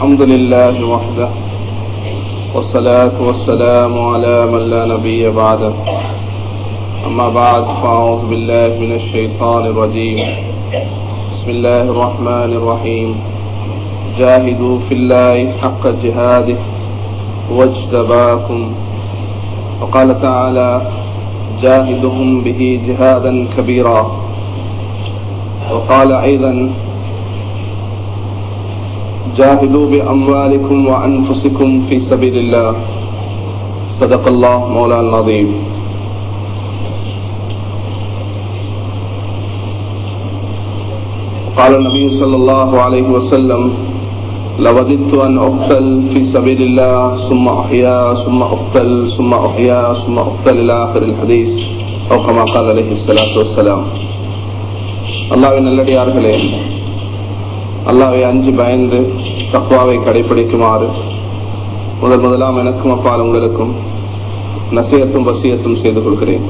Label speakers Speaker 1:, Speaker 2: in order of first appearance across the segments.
Speaker 1: الحمد لله وحده والصلاة والسلام على من لا نبي بعده. أما بعد فأعوذ بالله من الشيطان الرجيم. بسم الله الرحمن الرحيم. جاهدوا في الله حق جهاده واجتباكم. وقال تعالى جاهدهم به جهادا كبيرا. وقال أيضا جاهدوا بأموالكم وأنفسكم في سبيل الله صدق الله مولانا العظيم قال النبي صلى الله عليه وسلم لوددت أن أقتل في سبيل الله ثم أحيا ثم أقتل ثم أحيا ثم أقتل إلى آخر الحديث أو كما قال عليه الصلاة والسلام அல்லாவின் நல்லடியார்களே அல்லாவை அஞ்சு பயந்து தக்குவாவை கடைபிடிக்குமாறு முதல் முதலாம் எனக்கும் அப்பால் உங்களுக்கும் நசியத்தும் வசியத்தும் செய்து கொள்கிறேன்.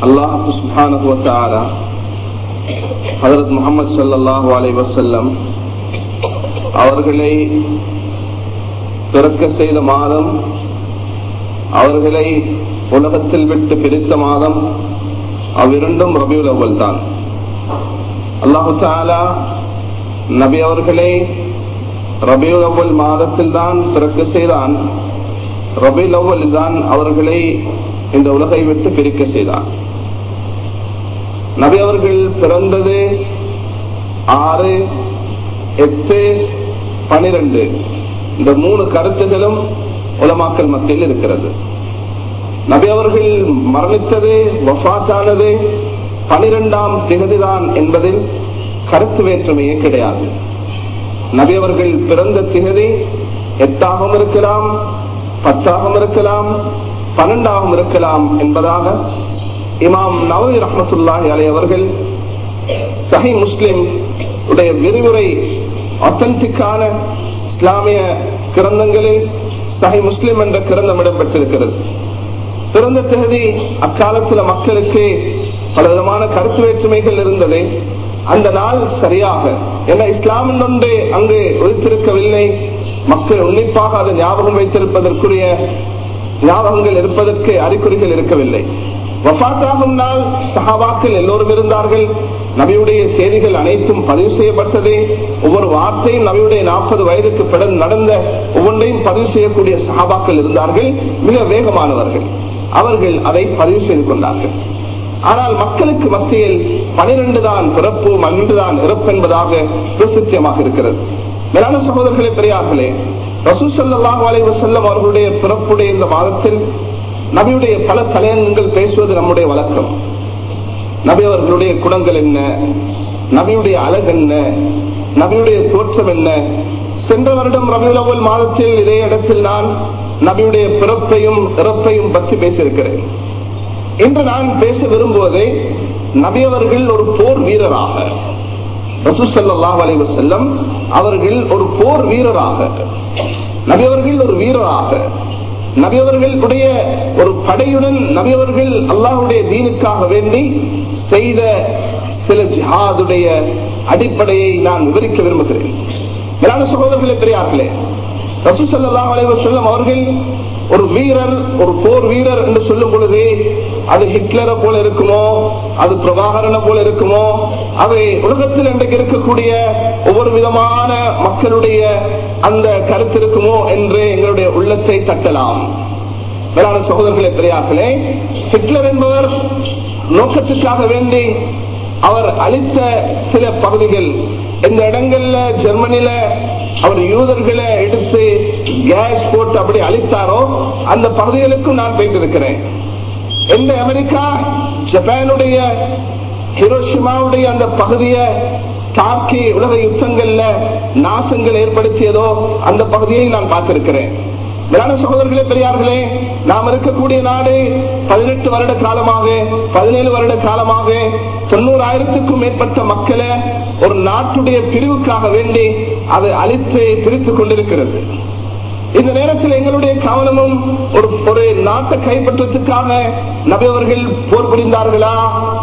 Speaker 1: அல்லாஹு சுபானுவத்தாரா ஹதரத் முகமது சல்லாஹூ அலை வசல்லம் அவர்களை பிறக்க செய்த மாதம் அவர்களை உலகத்தில் விட்டு பிரித்த மாதம் அவ்விரண்டும் ரபியுல் அவ்வல் தான். அல்லாஹு தாலா நபி அவர்களை ரபியுல் அவ்வல் மாதத்தில் தான் பிறக்க செய்தான். ரபியுல் அவ்வல் தான் அவர்களை இந்த உலகை விட்டு பிரிக்க செய்தான். நபி அவர்கள் பிறந்தது ஆறு எட்டு பனிரெண்டு. இந்த மூணு கருத்துகளும் உலமாக்கல் மத்தியில் இருக்கிறது. நபி அவர்கள் மரணித்தது வஃத்தானது பனிரெண்டாம் திகதிதான் என்பதில் கருத்து வேற்றுமையே கிடையாது. நபி அவர்கள் பிறந்த திகதி எட்டாகவும் இருக்கலாம் பத்தாகவும் இருக்கலாம் பன்னெண்டாகவும் இருக்கலாம் என்பதாக இமாம் நவவி ரஹமத்துல்லாஹி அலை அவர்கள் சஹி முஸ்லிம் உடைய விரிவுரை அத்தன்டிக்கான இஸ்லாமிய கிரந்தங்களில் சஹி முஸ்லிம் என்ற கிரந்தம் இடம்பெற்றிருக்கிறது. பிறந்த தேதி அக்காலத்தில் மக்களுக்கு பல விதமான கருத்து வேற்றுமைகள் இருந்தது. அந்த நாள் சரியாக. ஏன்னா இஸ்லாம் ஒன்றே அங்கு ஒழித்திருக்கவில்லை. மக்கள் உன்னிப்பாக அதை ஞாபகம் வைத்திருப்பதற்குரிய ஞாபகங்கள் இருப்பதற்கு அறிகுறிகள் இருக்கவில்லை. வஃத்தாகும் நாள் சஹாபாக்கள் எல்லோரும் இருந்தார்கள். நபியுடைய செய்திகள் அனைத்தும் பதிவு செய்யப்பட்டது. ஒவ்வொரு வார்த்தையும் நபியுடைய நாற்பது வயதுக்கு பிறகு நடந்த ஒவ்வொன்றையும் பதிவு செய்யக்கூடிய சஹாபாக்கள் இருந்தார்கள். மிக வேகமானவர்கள். அவர்கள் அதை பதிவு செய்து கொண்டார்கள். ஆனால் மக்களுக்கு மத்தியில் பனிரெண்டு தான் பிறப்பு பன்னெண்டு தான் இறப்பு என்பதாக பிரசித்தியமாக இருக்கிறது. மேலான சகோதரர்களே பெரியார்களே ரசூசல்லாஹு அலைவ செல்லம் அவர்களுடைய பிறப்புடைய இந்த மாதத்தில் நபியுடைய பல தலையங்கங்கள் பேசுவது நம்முடைய வழக்கம். நபி அவர்களுடைய குணங்கள் என்ன? நபியுடைய அழகு என்ன? நபியுடைய தோற்றம் என்ன? சென்ற வருடம் ரபியுல் மாதத்தில் இதே இடத்தில் நான் நபியுடைய பிறப்பையும் இறப்பையும் பற்றி பேசியிருக்கிறேன். இன்று நான் பேச விரும்புவது நபியவர்கள் ஒரு போர் வீரராக ரசூசல்லாஹ் அலைவ செல்லம் அவர்கள் ஒரு போர் வீரராக நபியவர்கள் ஒரு வீரராக நபியவர்களுடைய ஒரு படையுடன் நபியவர்கள் அல்லாஹுடைய தீனுக்காக வேண்டி செய்த சில ஜிஹாதுடைய அடிப்படையை நான் விவரிக்க விரும்புகிறேன். மேலான சகோதரர்களே பெரியார்களே ரசூசல்லாஹ் அலைவசல்லம் அவர்கள் ஒரு வீரர் ஒரு போர் வீரர் என்று சொல்லும் பொழுது அது ஹிட்லரை போல இருக்குமோ அது பிரபாகரனை போல இருக்குமோ அது உலகத்தில் இன்றைக்கு இருக்கக்கூடிய ஒவ்வொரு விதமான மக்களுடைய அந்த கருத்து இருக்குமோ என்று எங்களுடைய உள்ளத்தை தட்டலாம். மேலான சகோதரர்களே பெரியார்களே ஹிட்லர் என்பவர் நோக்கத்துக்காக வேண்டி அவர் அளித்த சில பகுதிகள். இந்த இடங்கள்ல ஜெர்மனில அவர் யூதர்களை எடுத்து கேஸ் போட்டு அப்படி அழித்தாரோ அந்த பகுதிகளுக்கும் நான் போயிட்டு இருக்கிறேன் எந்த அமெரிக்கா ஜப்பானுடைய ஹிரோஷிமாவுடைய அந்த பகுதியை தாக்கி உலக யுத்தங்கள்ல நாசங்கள் ஏற்படுத்தியதோ அந்த பகுதியை நான் பார்த்திருக்கிறேன். மேலான சகோதரர்களே பெரியார்களே நாம் இருக்கக்கூடிய நாடு பதினெட்டு வருட காலமாக பதினேழு வருட காலமாக தொண்ணூறாயிரத்துக்கும் மேற்பட்ட மக்களை ஒரு நாட்டுடைய பிரிவுக்காக வேண்டி அதை அழித்து பிரித்துக் கொண்டிருக்கிறது. இந்த நேரத்தில் எங்களுடைய கவனமும் ஒரு ஒரு நாட்டை கைப்பற்றத்துக்காக நபையவர்கள் போர் புரிந்தார்களா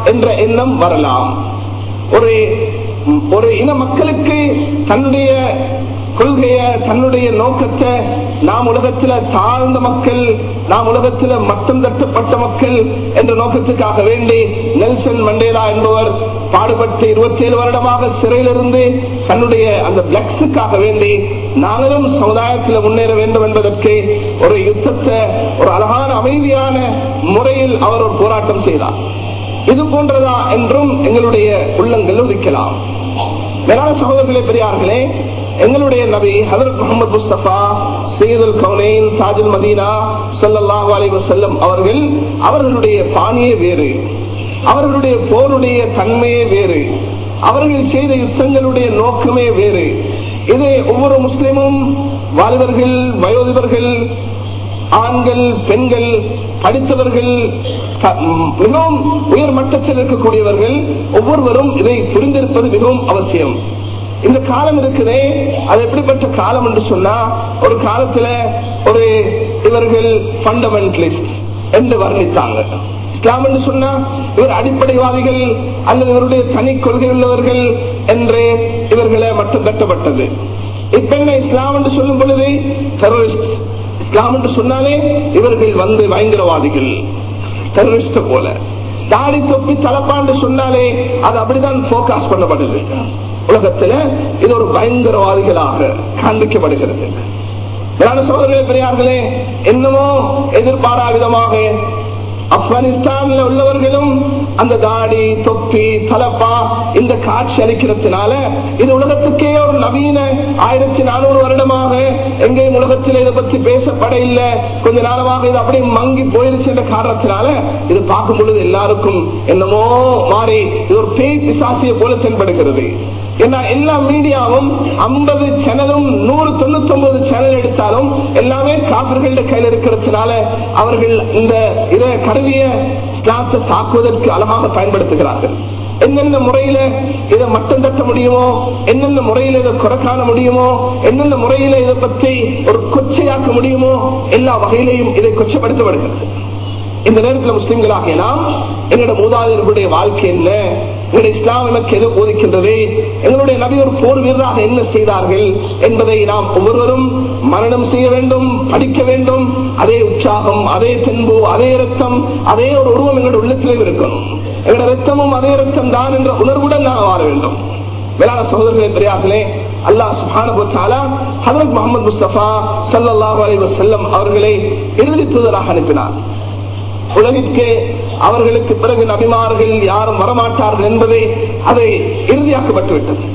Speaker 1: என்ற எண்ணம் வரலாம். ஒரு ஒரு இன மக்களுக்கு தன்னுடைய கொள்கைய தன்னுடைய நோக்கத்தை நாம் உலகத்துல தாழ்ந்த மக்கள் நாம் உலகத்துல மட்டம் தட்டப்பட்ட மக்கள் என்ற நோக்கத்துக்காக வேண்டி நெல்சன் மண்டேலா என்பவர் பாடுபட்டு இருபத்தி ஏழு வருடமாக சிறையிலிருந்து தன்னுடைய அந்த பிளக்ஸுக்காக வேண்டி நாங்களும் சமுதாயத்தில் முன்னேற வேண்டும் என்பதற்கு ஒரு யுத்தத்தை ஒரு அழகான அமைதியான முறையில் அவர் ஒரு போராட்டம் செய்தார். இது போன்றதா என்றும் எங்களுடைய உள்ளங்கள் உதிக்கலாம். மேலான சகோதரர்களே பெரியார்களே எங்களுடைய நபி ஹதரத் முகமது முஸ்தபா சீதுல் கவுனேன் தாஜுல் மதீனா சல்லல்லாஹு அலைஹி வஸல்லம் அவர்கள் அவர்களுடைய பாணியே வேறு. அவர்களுடைய போருடைய தன்மையே வேறு. அவர்கள் செய்த யுத்தங்களுடைய நோக்கமே வேறு. இதை ஒவ்வொரு முஸ்லிமும் வாலிபர்கள் வயோதிபர்கள் ஆண்கள் பெண்கள் படித்தவர்கள் மிகவும் உயர் மட்டத்தில் இருக்கக்கூடியவர்கள் ஒவ்வொருவரும் இதை புரிந்திருப்பது மிகவும் அவசியம். இந்த காலம் இருக்குதே. அது எப்படிப்பட்ட காலம் என்று சொன்னா ஒரு காலத்துல ஒரு இவர்கள் ஃபண்டமெண்டலிஸ்ட் என்று வர்ணித்தாங்க. இஸ்லாம் என்று சொன்னா இவர் அடிப்படைவாதிகள் அல்லது இவருடைய தனி கொள்கை உள்ளவர்கள் என்று இவர்களை மட்டும் கட்டப்பட்டது இப்ப என்ன இஸ்லாம் என்று சொல்லும் பொழுது டெரரிஸ்ட் இஸ்லாம் என்று சொன்னாலே இவர்கள் வந்து பயங்கரவாதிகள். டெரரிஸ்ட போல. தாடி தொப்பி தலப்பாண்டு சொன்னாலே அது அப்படிதான் போக்கஸ் பண்ணப்படுது உலகத்துல இது ஒரு பயங்கரவாதிகளாக காண்பிக்கப்படுகிறது. மேலான சோதரர்களே பெரியார்களே என்னமோ எதிர்பாரா விதமாக ஆப்கானிஸ்தான்ல உள்ளவர்களும் அந்த தாடி தொப்பி தலப்பா இந்த காட்சி அளிக்கிறதுனால இது உலகத்துக்கே ஒரு நவீன ஆயிரத்தி நானூறு வருடமாக எங்கேயும் உலகத்தில் இதை பத்தி பேசப்பட இல்லை. கொஞ்ச நாளமாக இது அப்படியே மங்கி போயிருச்சு என்ற காரணத்தினால இது பார்க்கும் பொழுது எல்லாருக்கும் என்னமோ மாறி இது ஒரு பேய் பிசாசிய போல தென்படுகிறது. எல்லா மீடியாவும் ஐம்பது சேனலும் நூறு தொண்ணூத்தி ஒன்பது சேனல் எடுத்தாலும் எல்லாமே காப்பர்கள கையில் இருக்கிறதுனால அவர்கள் இந்த இத கருவிய ஸ்லாத்தை தாக்குவதற்கு அழகாக பயன்படுத்துகிறார்கள். என்னென்ன முறையில இதை மட்டம் தட்ட முடியுமோ என்னென்ன முறையில இதை குறை காண முடியுமோ என்னென்ன முறையில இதை பற்றி ஒரு கொச்சையாக்க முடியுமோ எல்லா வகையிலையும் இதை கொச்சப்படுத்தப்படுகிறது. இந்த நேரத்தில் முஸ்லிம்களாகிய நாம் எங்களுடைய மூதாதையர்களுடைய வாழ்க்கை என்ன? எங்களுடைய இஸ்லாம் எனக்கு எது போதிக்கின்றது? எங்களுடைய நபி ஒரு போர் வீரராக என்ன செய்தார்கள் என்பதை நாம் ஒவ்வொருவரும் மரணம் செய்ய வேண்டும் படிக்க வேண்டும். அதே உற்சாகம் அதே தென்பு அதே ரத்தம் அதே ஒரு உருவம் எங்களுடைய உள்ளத்திலே இருக்கணும். எங்களுடைய ரத்தமும் அதே ரத்தம் தான் என்ற உணர்வுடன் நாம் வாழ வேண்டும். மேலான சகோதரர்களே பெரியார்களே அல்லாஹ் சுப்ஹானஹு வ தஆலா ஹஜ்ரத் முஸ்தபா சல்லாஹ் அலி வசல்லம் அவர்களை இறுதி தூதராக அனுப்பினார். உலகிற்கே அவர்களுக்கு பிறகு நபிமார்கள் யாரும் வரமாட்டார்கள் என்பதை அதை இறுதியாக்கப்பட்டு விட்டது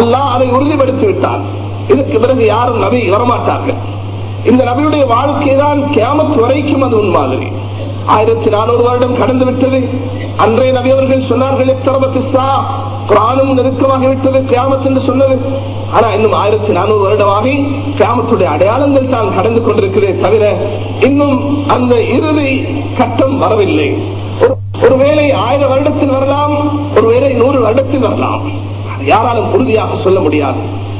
Speaker 1: அல்லாஹ் அதை உறுதிப்படுத்தி விட்டார் இதற்கு பிறகு யாரும் நபி வரமாட்டார்கள். இந்த நபியுடைய வாழ்க்கை தான் கியாமத் வரைக்கும் அது உன்மாதிரி ஆயிரத்தி நானூறு வருடம் கடந்து விட்டது. அன்றைய நபி அவர்கள் சொன்னார்கள் எத்தரபத்திஸ்தா குரானும் நெருக்கமாகிவிட்டது கியாமத் என்று சொன்னது. ஆனா இன்னும் ஆயிரத்தி நானூறு வருடமாகி கியாமத்துடைய அடையாளங்கள் தான் கடந்து கொண்டிருக்கிறதே தவிர இன்னும் அந்த இறுதி கட்டம் வரவில்லை. ஒரு- ஒருவேளை ஆயிரம் வருடத்தில் வரலாம் ஒருவேளை நூறு வருடத்தில் வரலாம். அது யாராலும் உறுதியாக சொல்ல முடியாது.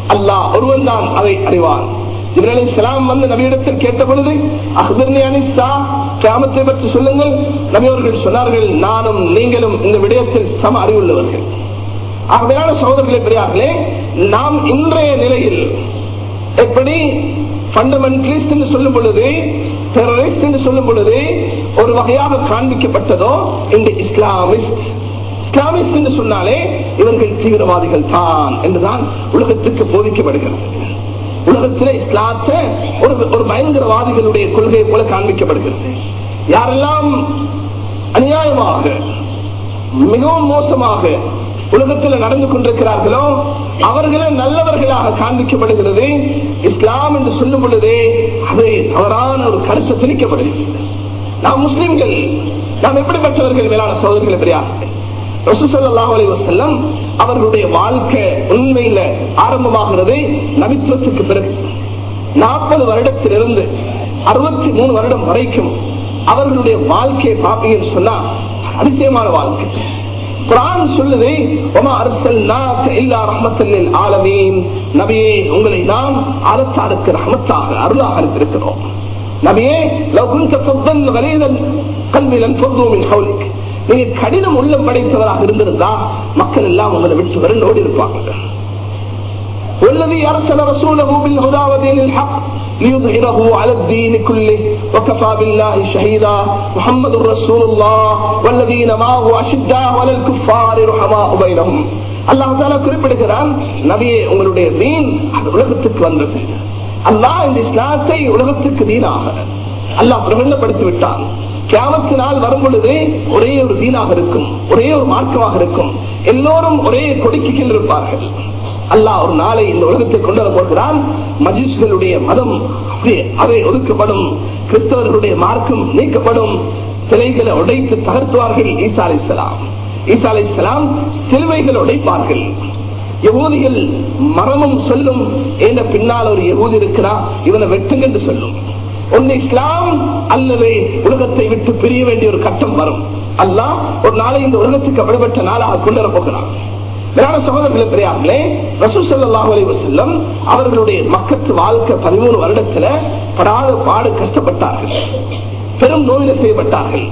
Speaker 1: அல்லாஹ் ஒருவன் தான் அதை அறிவான். ஜிப்ரீல் இஸ்லாம் வந்து நபியிடத்தில் கேட்ட பொழுது அஹ்பிர்னி கிராமத்தை பற்றி சொல்லுங்கள். நபி அவர்கள் சொன்னார்கள் நானும் நீங்களும் இந்த விடயத்தில் சம அறிவுள்ளவர்கள். ஆகவேயான சகோதரர்களே பெரியார்களே நாம் இன்றைய நிலையில் எப்படி ஃபண்டமெண்டலிஸ்ட் என்று சொல்லும் பொழுது டெரரிஸ்ட் என்று சொல்லும் பொழுது ஒரு வகையாக காண்பிக்கப்பட்டதோ இந்த இஸ்லாமிஸ்ட் இஸ்லாமிஸ்ட் என்று சொன்னாலே இவர்கள் தீவிரவாதிகள் தான் என்றுதான் உலகத்துக்கு போதிக்கப்படுகிறது. உலகத்திலே இஸ்லாத்தை ஒரு ஒரு பயங்கரவாதிகளுடைய கொள்கையை போல காண்பிக்கப்படுகிறது. யாரெல்லாம் அநியாயமாக மிகவும் மோசமாக உலகத்தில் நடந்து கொண்டிருக்கிறார்களோ அவர்களே நல்லவர்களாக காண்பிக்கப்படுகிறது. இஸ்லாம் என்று சொல்லும் பொழுது அது தவறான ஒரு கருத்து திணிக்கப்படுகிறது. நாம் முஸ்லிம்கள் நாம் எப்படிப்பட்டவர்கள் மேலான சோதனைகளை பெரியார்கள்? ரசூசல்லாஹு அலைஹி அவர்களுடைய வாழ்க்கை உண்மையில ஆரம்பமாகிறது நவித்துவத்துக்கு பிறகு. நாற்பது வருடத்திலிருந்து அறுபத்தி மூணு வருடம் வரைக்கும் அவர்களுடைய வாழ்க்கையை பார்ப்பீங்கன்னு சொன்னா அதிசயமான வாழ்க்கை. குரான் சொல்லுது "வமா அர்சல்நாக இல்லா ரஹ்மத்தல் லில் ஆலமீன்." நபியே உங்களை நாம் அறத்தாருக்கு ரஹமத்தாக அருளாக அனுப்பியிருக்கிறோம் நபியே லவ் குன்த ஃபத்தன் கலீதல் கல்விலன் ஃபத்து மின் ஹவுலிக் நீங்க கடினம் உள்ளம் படைத்தவராக இருந்திருந்தா மக்கள் எல்லாம் உங்களை விட்டு விரண்டோடி இருப்பாங்க والذي أرسل رسوله بالهدى ودين الحق ليظهره على الدين كله وكفى بالله شهيدا محمد رسول الله والذين معه أشداء على الكفار رحماء بينهم அல்லாஹ் தாலா குறிப்பிடுகிறான் நபியே உங்களுடைய தீன் அது உலகத்துக்கு வந்தது அல்லாஹ் இந்த இஸ்லாத்தை உலகத்துக்கு தீனாக அல்லாஹ் பிரபலப்படுத்தி விட்டான் கியாமத்து நாள் வரும் பொழுது ஒரே ஒரு தீனாக இருக்கும் ஒரே ஒரு மார்க்கமாக இருக்கும். எல்லோரும் ஒரே கொடிக்கு கீழ் இருப்பார்கள் அல்லாஹ் ஒரு நாளை இந்த உலகத்தை கொண்டு வர போகிறான். மஜிஸ்களுடைய மதம் அவை ஒதுக்கப்படும். கிறிஸ்தவர்களுடைய மார்க்கம் நீக்கப்படும். சிலைகளை உடைத்து தகர்த்துவார்கள் ஈசா அலி சலாம் ஈசா அலி சலாம் சிலுவைகள் உடைப்பார்கள். யகூதிகள் மரமும் சொல்லும் என்ற பின்னால் ஒரு யகூதி இருக்கிறா? இவனை வெட்டுங்க என்று சொல்லும். ஒன்னு இஸ்லாம் அல்லது உலகத்தை விட்டு பிரிய வேண்டிய ஒரு கட்டம் வரும். அல்லாஹ் ஒரு நாளை இந்த உலகத்துக்கு விடுபட்ட நாளாக கொண்டு வர போகிறான். வேற சகோதரர்களே பெரியார்களே ரசூசல்லாஹ் அலி வசல்லம் அவர்களுடைய மக்கத்து வாழ்க்கை பதிமூணு வருடத்துல படாத பாடு கஷ்டப்பட்டார்கள். பெரும் நோயில செய்யப்பட்டார்கள்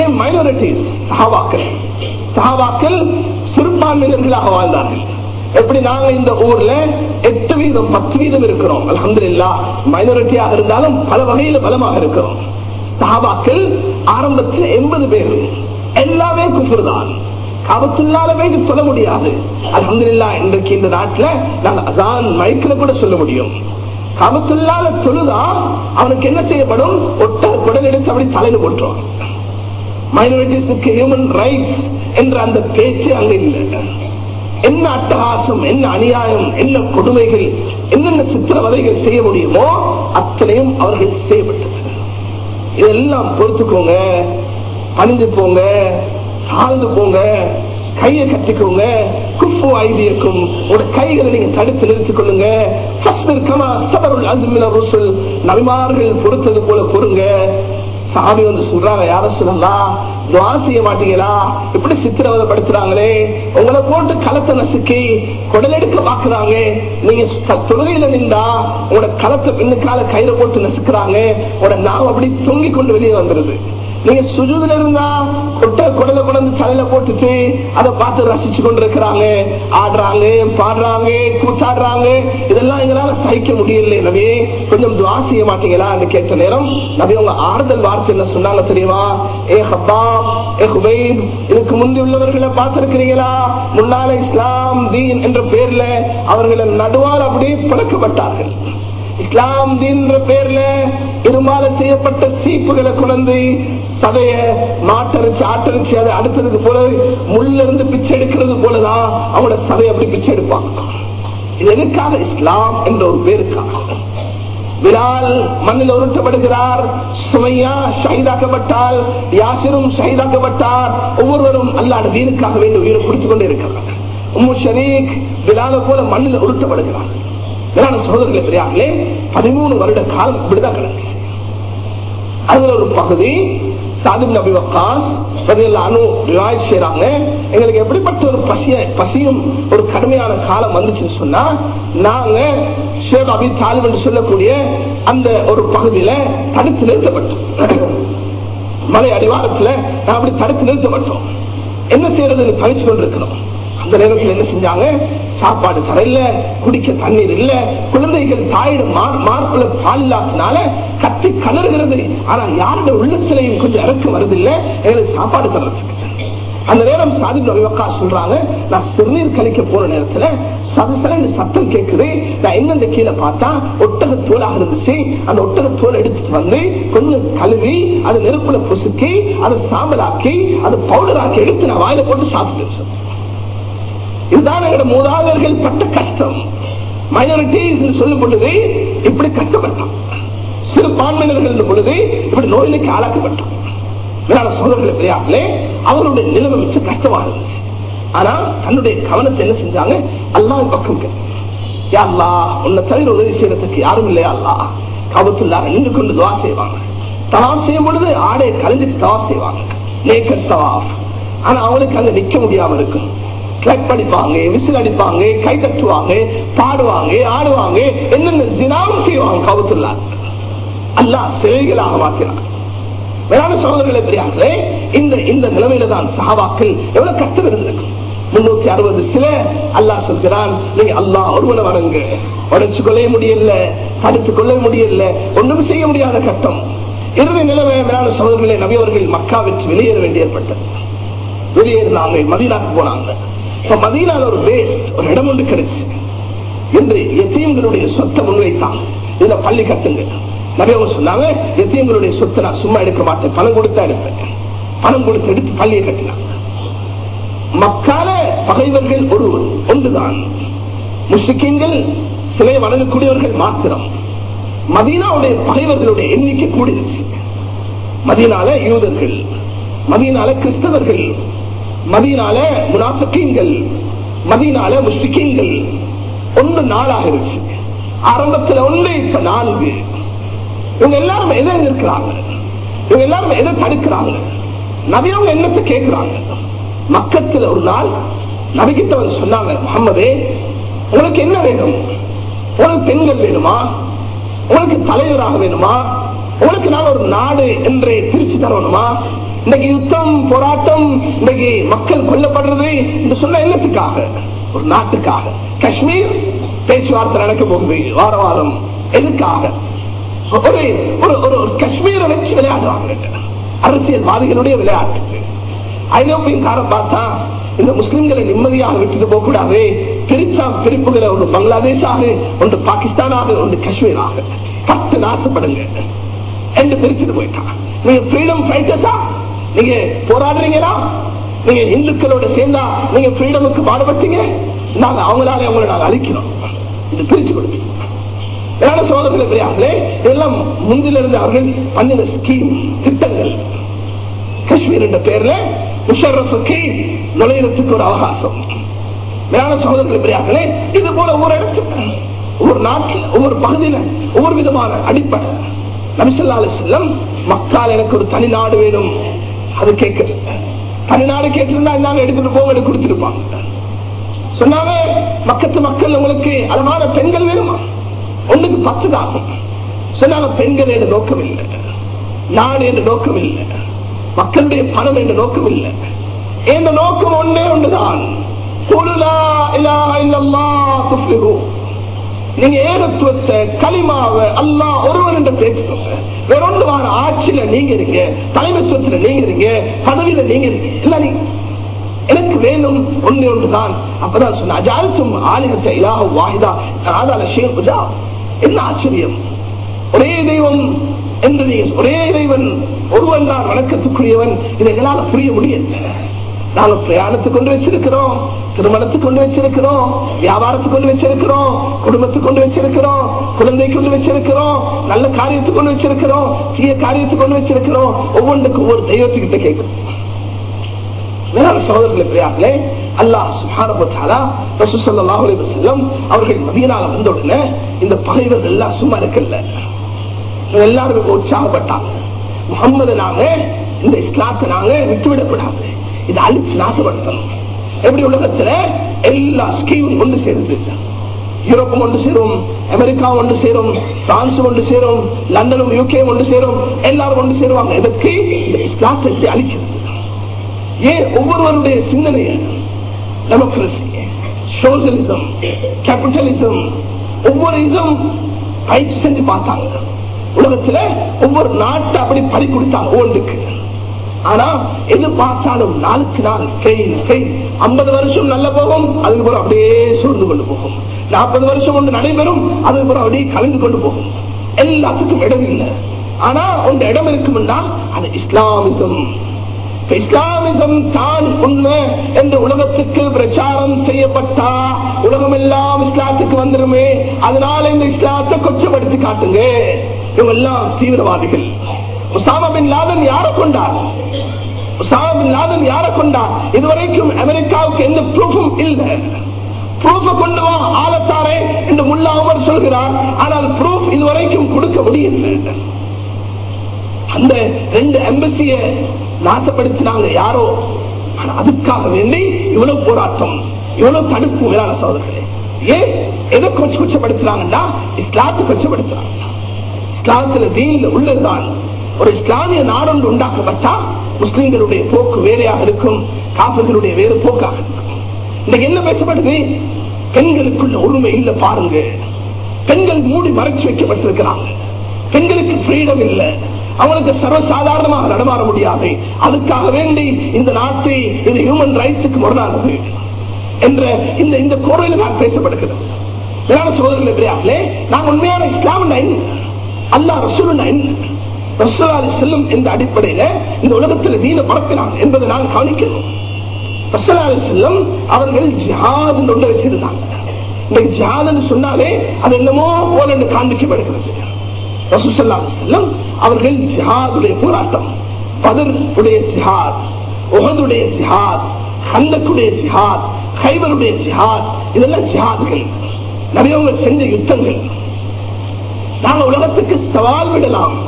Speaker 1: ஏன் மைனாரிட்டிஸ் சஹாவாக்கள் சஹாவாக்கள் சிறுபான்மையினர்களாக வாழ்ந்தார்கள். எப்படி நாங்க இந்த ஊர்ல எட்டு வீதம் பத்து வீதம் இருக்கிறோம். அலமதுல்லா மைனாரிட்டியாக இருந்தாலும் பல வகையில பலமாக இருக்கிறோம். சஹாபாக்கள் ஆரம்பத்தில் எண்பது பேர். எல்லாமே குஃபுர் தான் காபத்துள்ளால சொல்ல முடியாது. அலமதுல்லா இன்றைக்கு இந்த நாட்டுல நாங்க அசான் மைக்கில கூட சொல்ல முடியும். காபத்துள்ளால தொழுதா அவனுக்கு என்ன செய்யப்படும்? ஒட்ட குடல் எடுத்து அப்படி தலையில போட்டுருவான். மைனாரிட்டிஸுக்கு ஹியூமன் ரைட்ஸ் என்ற அந்த பேச்சு அங்க இல்லை. என்ன அட்டகாசம் என்ன அநியாயம் என்ன கொடுமைகள் என்னென்ன சித்திரவதைகள் செய்ய முடியுமோ அத்தனையும் அவர்கள் செய்யப்பட்டது இதெல்லாம் பொறுத்துக்கோங்க பணிஞ்சு போங்க தாழ்ந்து போங்க கையை கட்டிக்கோங்க குஃபு ஐதியக்கும் உங்களோட கைகளை நீங்க தடுத்து நிறுத்திக் கொள்ளுங்க. நபிமார்கள் பொறுத்தது போல பொறுங்க. சாமி வந்து சொல்றாங்க யார சொல்லலாம் துவா செய்ய மாட்டீங்களா? இப்படி சித்திரவதப்படுத்துறாங்களே? உங்களை போட்டு களத்தை நசுக்கி குடலெடுக்க பாக்குறாங்க. நீங்க தொழுகையில நின்றா உங்களோட களத்தை பின்னுக்கால கையில போட்டு நசுக்கிறாங்க. உங்களோட நாம் அப்படி தொங்கி கொண்டு வெளியே வந்துருது. நீங்க சுஜூதுல இருந்தா கொட்ட குடல கொண்டு தலையில போட்டுட்டு அதை பார்த்து ரசிச்சு கொண்டிருக்கிறாங்க. ஆடுறாங்க பாடுறாங்க கூத்தாடுறாங்க. இதெல்லாம் எங்களால சகிக்க முடியல நபி கொஞ்சம் துவா செய்ய மாட்டீங்களா கேட்ட நேரம் நபி உங்க ஆறுதல் வார்த்தை என்ன சொன்னாங்க தெரியுமா? ஏ ஹப்பா ஏ ஹுபைப் இதுக்கு முந்தி உள்ளவர்களை பார்த்திருக்கிறீங்களா? முன்னால இஸ்லாம் தீன் என்ற பேர்ல அவர்களை நடுவால் அப்படியே பழக்கப்பட்டார்கள் இஸ்லாம் தீன் என்ற பேர்ல இருமால செய்யப்பட்ட சீப்புகளை குழந்தை சதைய மாட்டரிச்சு ஆட்டரிச்சு அதை அடுத்ததுக்கு போல முள்ள இருந்து பிச்சை எடுக்கிறது போலதான் அவங்களோட சதையை அப்படி பிச்சை எடுப்பாங்க. இது எதுக்காக? இஸ்லாம் என்ற ஒரு பேருக்காக. விலால் மண்ணில் உருட்டப்படுகிறார். சுமையா ஷஹீதாக்கப்பட்டால் யாசிரும் ஷஹீதாக்கப்பட்டார். ஒவ்வொருவரும் அல்லாட தீனுக்காக வேண்டும் உயிரை பிடித்துக் கொண்டே இருக்கிறார் உம்மு ஷரீக் விலால போல மண்ணில் உருட்டப்படுகிறார். மேலான சகோதரர்களை பெரியார்களே பதிமூணு வருட காலம் இப்படிதான் கிடக்கு. அதுல ஒரு பகுதி சாதிப் நபி வக்காஸ் அணு ரிவாய் செய்யறாங்க எங்களுக்கு எப்படிப்பட்ட ஒரு பசிய பசியும் ஒரு கடுமையான காலம் வந்துச்சுன்னு சொன்னா நாங்க ஷேக் அபி தாலிப் என்று சொல்லக்கூடிய அந்த ஒரு பகுதியில தடுத்து நிறுத்தப்பட்டோம். மலை அடிவாரத்துல நான் அப்படி தடுத்து நிறுத்தப்பட்டோம். என்ன செய்யறதுன்னு பயிற்சி கொண்டிருக்கிறோம். அந்த நேரத்தில் என்ன செஞ்சாங்க? சாப்பாடு தரையில குடிக்க தண்ணீர் இல்ல குழந்தைகள் தாயிடம் மார்பில பால் இல்லாதனால கத்தி கலர்கிறது. ஆனா யாருடைய உள்ளத்திலையும் கொஞ்சம் இறக்கம் வருதில்லை. எங்களுக்கு சாப்பாடு தர்றதுக்கு அந்த நேரம் சாதி நபிவக்கா சொல்றாங்க நான் சிறுநீர் கழிக்க போற நேரத்துல சதசல சத்தம் கேட்குது நான் எங்கெந்த கீழே பார்த்தா ஒட்டக தோலாக இருந்துச்சு. அந்த ஒட்டக தோல் எடுத்துட்டு வந்து கொஞ்சம் கழுவி அதை நெருப்புல பொசுக்கி அதை சாம்பலாக்கி அதை பவுடராக்கி எடுத்து நான் வாயில போட்டு சாப்பிட்டு இதுதான் எங்களோட பட்ட கஷ்டம். மைனாரிட்டிஸ் சொல்லும் பொழுது இப்படி கஷ்டப்பட்டோம் சிறுபான்மையினர்கள் பொழுது இப்படி நோயினுக்கு ஆளாக்கப்பட்டோம் வேற சோதரர்கள் பெரியார்களே அவருடைய நிலைமை மிச்ச கஷ்டமாக இருந்துச்சு. ஆனா தன்னுடைய கவனத்தை என்ன செஞ்சாங்க? அல்லா பக்கம் யாழ்லா உன்னை தவிர உதவி செய்யறதுக்கு யாரும் இல்லையா அல்லா கவத்துல்லா நின்று கொண்டு துவா செய்வாங்க. தவாப் செய்யும் பொழுது ஆடை கலைஞ்சிட்டு தவா செய்வாங்க. நேக்கர் தவாப் ஆனா அவங்களுக்கு அங்க நிக்க முடியாம இருக்கும். கிளப் அடிப்பாங்க விசில் அடிப்பாங்க கை தட்டுவாங்க பாடுவாங்க ஆடுவாங்க என்னென்ன தினாவும் செய்வாங்க கவுத்துல்லா அல்லா சிலைகளாக வாக்கினார் வேளாண் சகோதரர்களை பெரியார்களே இந்த இந்த நிலைமையில தான் சகாபாக்கள் எவ்வளவு கஷ்டம் இருந்திருக்கும். முன்னூத்தி அறுபது சில அல்லாஹ் சொல்கிறான் நீங்க அல்லாஹ் ஒருவனை வணங்க. உடைச்சு கொள்ள முடியல தடுத்து கொள்ள முடியல ஒன்றும் செய்ய முடியாத கட்டம். இறுதி நிலைமை மேலான சகோதரர்களே நபியவர்கள் மக்கா வெற்றி வெளியேற வேண்டி ஏற்பட்டது. வெளியேறினாங்க மதினாக்கு போனாங்க. இப்ப மதீனால ஒரு பேஸ் ஒரு இடம் ஒன்று கிடைச்சு. என்று எத்தியங்களுடைய சொத்தை முன்வைத்தான். இதுல பள்ளி கட்டுங்க. நிறைய சொன்னாங்க எத்தியங்களுடைய சொத்தை நான் சும்மா எடுக்க மாட்டேன். பணம் கொடுத்தா எடுப்பேன். பணம் கொடுத்து எடுத்து பள்ளியை கட்டினாங்க. மக்கால பகைவர்கள் ஒரு ஒன்றுதான். முஸ்லிம்கள் சிலை வணங்கக்கூடியவர்கள் மாத்திரம். மதீனாவுடைய பகைவர்களுடைய எண்ணிக்கை கூடிருச்சு. மதீனால யூதர்கள் மதீனால கிறிஸ்தவர்கள் மதியனால முனாஃபிக்கீன்கள் மதியனால முஸ்லிக்கீன்கள் ஒன்று நாளாக இருந்துச்சு ஆரம்பத்தில் ஒன்று இப்ப நான்கு. இவங்க எல்லாரும் எதை எதிர்க்கிறாங்க? இவங்க எல்லாரும் எதை தடுக்கிறாங்க? நபியவங்க என்னத்தை கேட்கிறாங்க? மக்கத்தில் ஒரு நாள் நபிக்கிட்ட வந்து சொன்னாங்க முகமதே உங்களுக்கு என்ன வேணும்? உங்களுக்கு பெண்கள் வேணுமா? உங்களுக்கு தலைவராக வேணுமா? உங்களுக்கு நான் ஒரு நாடு என்று பிரிச்சு தரணுமா? இன்னைக்கு யுத்தம் போராட்டம் இன்னைக்கு மக்கள் கொல்லப்படுறது இந்த சொன்ன என்னத்துக்காக? ஒரு நாட்டுக்காக. காஷ்மீர் பேச்சுவார்த்தை நடக்க போகுது வார வாரம். எதுக்காக? ஒரு ஒரு காஷ்மீரை வச்சு விளையாடுறாங்க. அரசியல்வாதிகளுடைய விளையாட்டு. ஐரோப்பியக்காரன் பார்த்தா இந்த முஸ்லிம்களை நிம்மதியாக விட்டுட்டு போக கூடாது பிரிச்சா பிரிப்புகளை ஒன்று பங்களாதேஷாக ஒன்று பாகிஸ்தானாக ஒன்று காஷ்மீராக. பத்து நாசப்படுங்க. என்று பிரிச்சுட்டு போயிட்டான் நீங்க ஃப்ரீடம் ஃபைட்டர்ஸா நீங்க போராடுறீங்களா? நீங்க இந்துக்களோட சேர்ந்தா நீங்க ஃப்ரீடமுக்கு பாடுபட்டீங்க? நாங்க அவங்களால அவங்களை நாங்க அழிக்கிறோம். இது பிரிச்சு கொடுப்போம் வேற சோதனை பெரியார்களே இதெல்லாம் முந்திலிருந்து அவர்கள் பண்ணின ஸ்கீம் திட்டங்கள். காஷ்மீர் என்ற பேர்ல முஷரஃபுக்கு நுழையறதுக்கு ஒரு அவகாசம். வேற சோதனை பெரியார்களே இது போல ஒவ்வொரு இடத்துல ஒவ்வொரு நாட்டில் ஒவ்வொரு பகுதியில ஒவ்வொரு விதமான அடிப்படை. நபிசல்லா செல்லம் மக்கால் எனக்கு ஒரு தனி நாடு வேணும். அது கேட்கல தன்னாடு கேட்டிருந்தா இந்தாங்க எடுத்துட்டு போங்க கொடுத்திருப்பாங்க சொன்னாவே மக்கத்து மக்கள் உங்களுக்கு அழகான பெண்கள் வேணுமா? ஒண்ணுக்கு பத்து தான். சொன்னாங்க பெண்கள் என்று நோக்கம் இல்லை நாடு என்று நோக்கம் இல்லை மக்களுடைய பணம் என்ற நோக்கம் இல்லை என்ற நோக்கம் ஒன்றே ஒன்றுதான். நீங்க ஏகத்துவத்தை களிமாவை அல்லா ஒருவர் என்ற பேச்சுக்கோங்க வேற ஒன்று வார ஆட்சியில நீங்க இருங்க தலைமைத்துவத்துல நீங்க இருங்க பதவியில நீங்க இருங்க. இல்ல நீ எனக்கு வேணும் ஒன்று ஒன்று தான் அப்பதான் சொன்ன அஜாலத்தும் ஆலிகத்தை இலாக வாய்தா லட்சியம் ஷேபுஜா என்ன ஆச்சரியம்? ஒரே தெய்வம் என்று ஒரே இறைவன் ஒருவன் தான் வணக்கத்துக்குரியவன். இதை எங்களால் புரிய முடியல. நாங்க பிரயாணத்துக்கு கொண்டு வச்சிருக்கிறோம். திருமணத்துக்கு கொண்டு வச்சிருக்கிறோம். வியாபாரத்துக்கு கொண்டு வச்சிருக்கிறோம். குடும்பத்துக்கு கொண்டு வச்சிருக்கிறோம். குழந்தைக்கு கொண்டு வச்சிருக்கிறோம். நல்ல காரியத்துக்கு கொண்டு வச்சிருக்கிறோம். தீய காரியத்துக்கு கொண்டு வச்சிருக்கிறோம். ஒவ்வொன்றுக்கு ஒவ்வொரு தெய்வத்துக்கிட்ட கேட்கிறோம். சகோதரர்களை பிரியாங்களே அல்லாஹ் சுஹாரபத்தாலா ரசூசல்லாஹு அலைஹி வஸல்லம் அவர்கள் மதியனால வந்த உடனே இந்த பகைவர்கள் எல்லாம் சும்மா இருக்கல எல்லாரும் உற்சாகப்பட்டாங்க. முகம்மது நாங்க இந்த இஸ்லாத்தை நாங்க விட்டுவிடப்படாது இதை அழிச்சு நாசப்படுத்தணும். எப்படி உலகத்துல எல்லா ஸ்கீமும் ஒன்று சேர்ந்து யூரோப்பும் ஒன்று சேரும் அமெரிக்காவும் ஒன்று சேரும் பிரான்ஸும் ஒன்று சேரும் லண்டனும் யூகே ஒன்று சேரும் எல்லாரும் ஒன்று சேருவாங்க. இதற்கு இஸ்லாத்தை அழிக்கிறது. ஏன் ஒவ்வொருவருடைய சிந்தனைய டெமோக்ரஸி சோசியலிசம் கேபிட்டலிசம் ஒவ்வொரு இதும் பயிற்சி செஞ்சு பார்த்தாங்க. உலகத்துல ஒவ்வொரு நாட்டை அப்படி பறி கொடுத்தாங்க ஓல்டுக்கு ஆனா எது பார்த்தாலும் நாளுக்கு நாள் ஃபெயில் ஃபெயில் ஐம்பது வருஷம் நல்ல போகும் அதுக்கு பிறகு அப்படியே சூழ்ந்து கொண்டு போகும். நாற்பது வருஷம் ஒன்று நடைபெறும் அதுக்கு பிறகு அப்படியே கலந்து கொண்டு போகும். எல்லாத்துக்கும் இடம் இல்லை. ஆனா ஒன்று இடம் இருக்கும்னா அது இஸ்லாமிசம். இஸ்லாமிசம் தான் உண்மை என்று உலகத்துக்கு பிரச்சாரம் செய்யப்பட்டா உலகம் எல்லாம் இஸ்லாத்துக்கு வந்துருமே அதனால இந்த இஸ்லாத்தை கொச்சப்படுத்தி காட்டுங்க. இவங்க எல்லாம் தீவிரவாதிகள். உசாமா பின் லாதன் யாரை கொண்டார்? உசாமா பின் லாதன் யாரை கொண்டார்? இதுவரைக்கும் அமெரிக்காவுக்கு எந்த ப்ரூஃபும் இல்லை. ப்ரூஃப கொண்டு வா ஆலத்தாரே என்று முல்லா அவர் சொல்கிறார். ஆனால் ப்ரூஃப் இதுவரைக்கும் கொடுக்க முடியல அந்த ரெண்டு எம்பசிய நாசப்படுத்தினாங்க யாரோ? ஆனா அதுக்காக வேண்டி இவ்வளவு போராட்டம் இவ்வளவு தடுப்பு மேலான சோதர்களே ஏன்? எதை கொச்சு கொச்சப்படுத்துறாங்கன்னா இஸ்லாத்து கொச்சப்படுத்துறாங்க. இஸ்லாத்துல தீன்ல உள்ளதுதான். ஒரு இஸ்லாமிய நாடொன்று உண்டாக்கப்பட்டா முஸ்லிம்களுடைய போக்கு வேறையாக இருக்கும் காப்பர்களுடைய வேறு போக்காக இருக்கும்.
Speaker 2: இன்னைக்கு என்ன பேசப்படுது? பெண்களுக்குள்ள உரிமை இல்ல பாருங்க. பெண்கள் மூடி மறைச்சு வைக்கப்பட்டிருக்கிறாங்க. பெண்களுக்கு ஃப்ரீடம் இல்ல. அவங்களுக்கு சர்வசாதாரணமாக நடமாற முடியாது. அதுக்காக வேண்டி இந்த நாட்டை இது ஹியூமன் ரைட்ஸுக்கு முரணானது என்ற இந்த இந்த கோரையில் நான் பேசப்படுகிறது வேளாண் சகோதரர்கள் எப்படியாங்களே நான் உண்மையான இஸ்லாம் அல்லா ரசூல் ரசூலாதி செல்லும் என்ற அடிப்படையில இந்த உலகத்தில் வீண பரப்பினான் என்பதை நான் கவனிக்கிறோம். ரசூலாதி செல்லும் அவர்கள் ஜிஹாத் ஒன்று வச்சிருந்தாங்க. இன்னைக்கு ஜிஹாத் சொன்னாலே அது என்னமோ போல என்று காண்பிக்கப்படுகிறது. ரசூசல்லா செல்லும் அவர்கள் ஜிஹாதுடைய போராட்டம் பதருடைய ஜிஹாத் உகதுடைய ஜிஹாத் ஹந்தக்குடைய ஜிஹாத் ஹைபருடைய ஜிஹாத் இதெல்லாம் ஜிஹாத்கள். நிறையவங்க செஞ்ச யுத்தங்கள். நாங்கள் உலகத்துக்கு சவால் விடலாம்.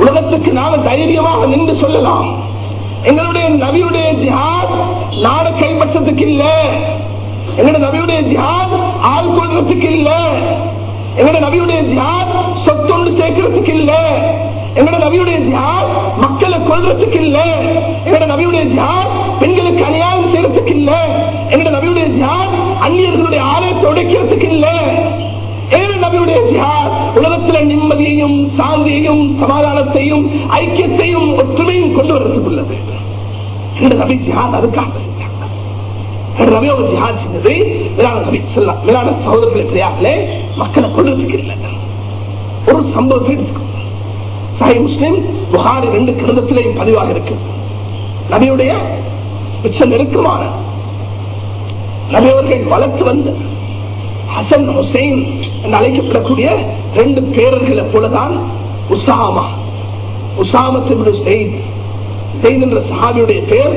Speaker 2: உலகத்துக்கு நாங்கள் தைரியமாக நின்று சொல்லலாம். எங்களுடைய நபியுடைய ஜிஹாத் நாட கைப்பற்றத்துக்கு இல்ல. எங்களுடைய நபியுடைய ஜிஹாத் ஆள் கொள்றதுக்கு இல்ல. எங்களுடைய நபியுடைய ஜிஹாத் சொத்தொண்டு சேர்க்கறதுக்கு இல்ல. எங்களுடைய நபியுடைய ஜிஹாத் மக்களை கொள்றதுக்கு இல்ல. எங்களுடைய நபியுடைய ஜிஹாத் பெண்களுக்கு அநியாயம் செய்யறதுக்கு இல்ல. எங்களுடைய நபியுடைய ஜிஹாத் அந்நியர்களுடைய ஆலயத்தை உடைக்கிறதுக்கு இல்லை. ஏழு நபியுடைய ஜிஹாத் உலகத்துல நிம்மதியையும் சாந்தியையும் சமாதானத்தையும் ஐக்கியத்தையும் ஒற்றுமையும் கொண்டு வரத்துக்குள்ளது. இந்த நபி ஜிஹாத் அதுக்காக ஜிஹாத் செஞ்சது நபி சொல்லலாம் சகோதரர்களை மக்களை இல்லை ஒரு சம்பவத்தை எடுத்துக்கோ. சாய் முஸ்லிம் புகாரி ரெண்டு கிரந்தத்திலேயும் பதிவாக இருக்கு. நபியுடைய மிச்ச நெருக்கமான நபியவர்கள் வளர்த்து வந்த ஹசன் ஹுசைன் என்று அழைக்கப்படக்கூடிய ரெண்டு பேரர்களை போலதான் உசாமா. உசாமத்தின் செய்தி செய்த் என்ற சஹாபியுடைய பேர்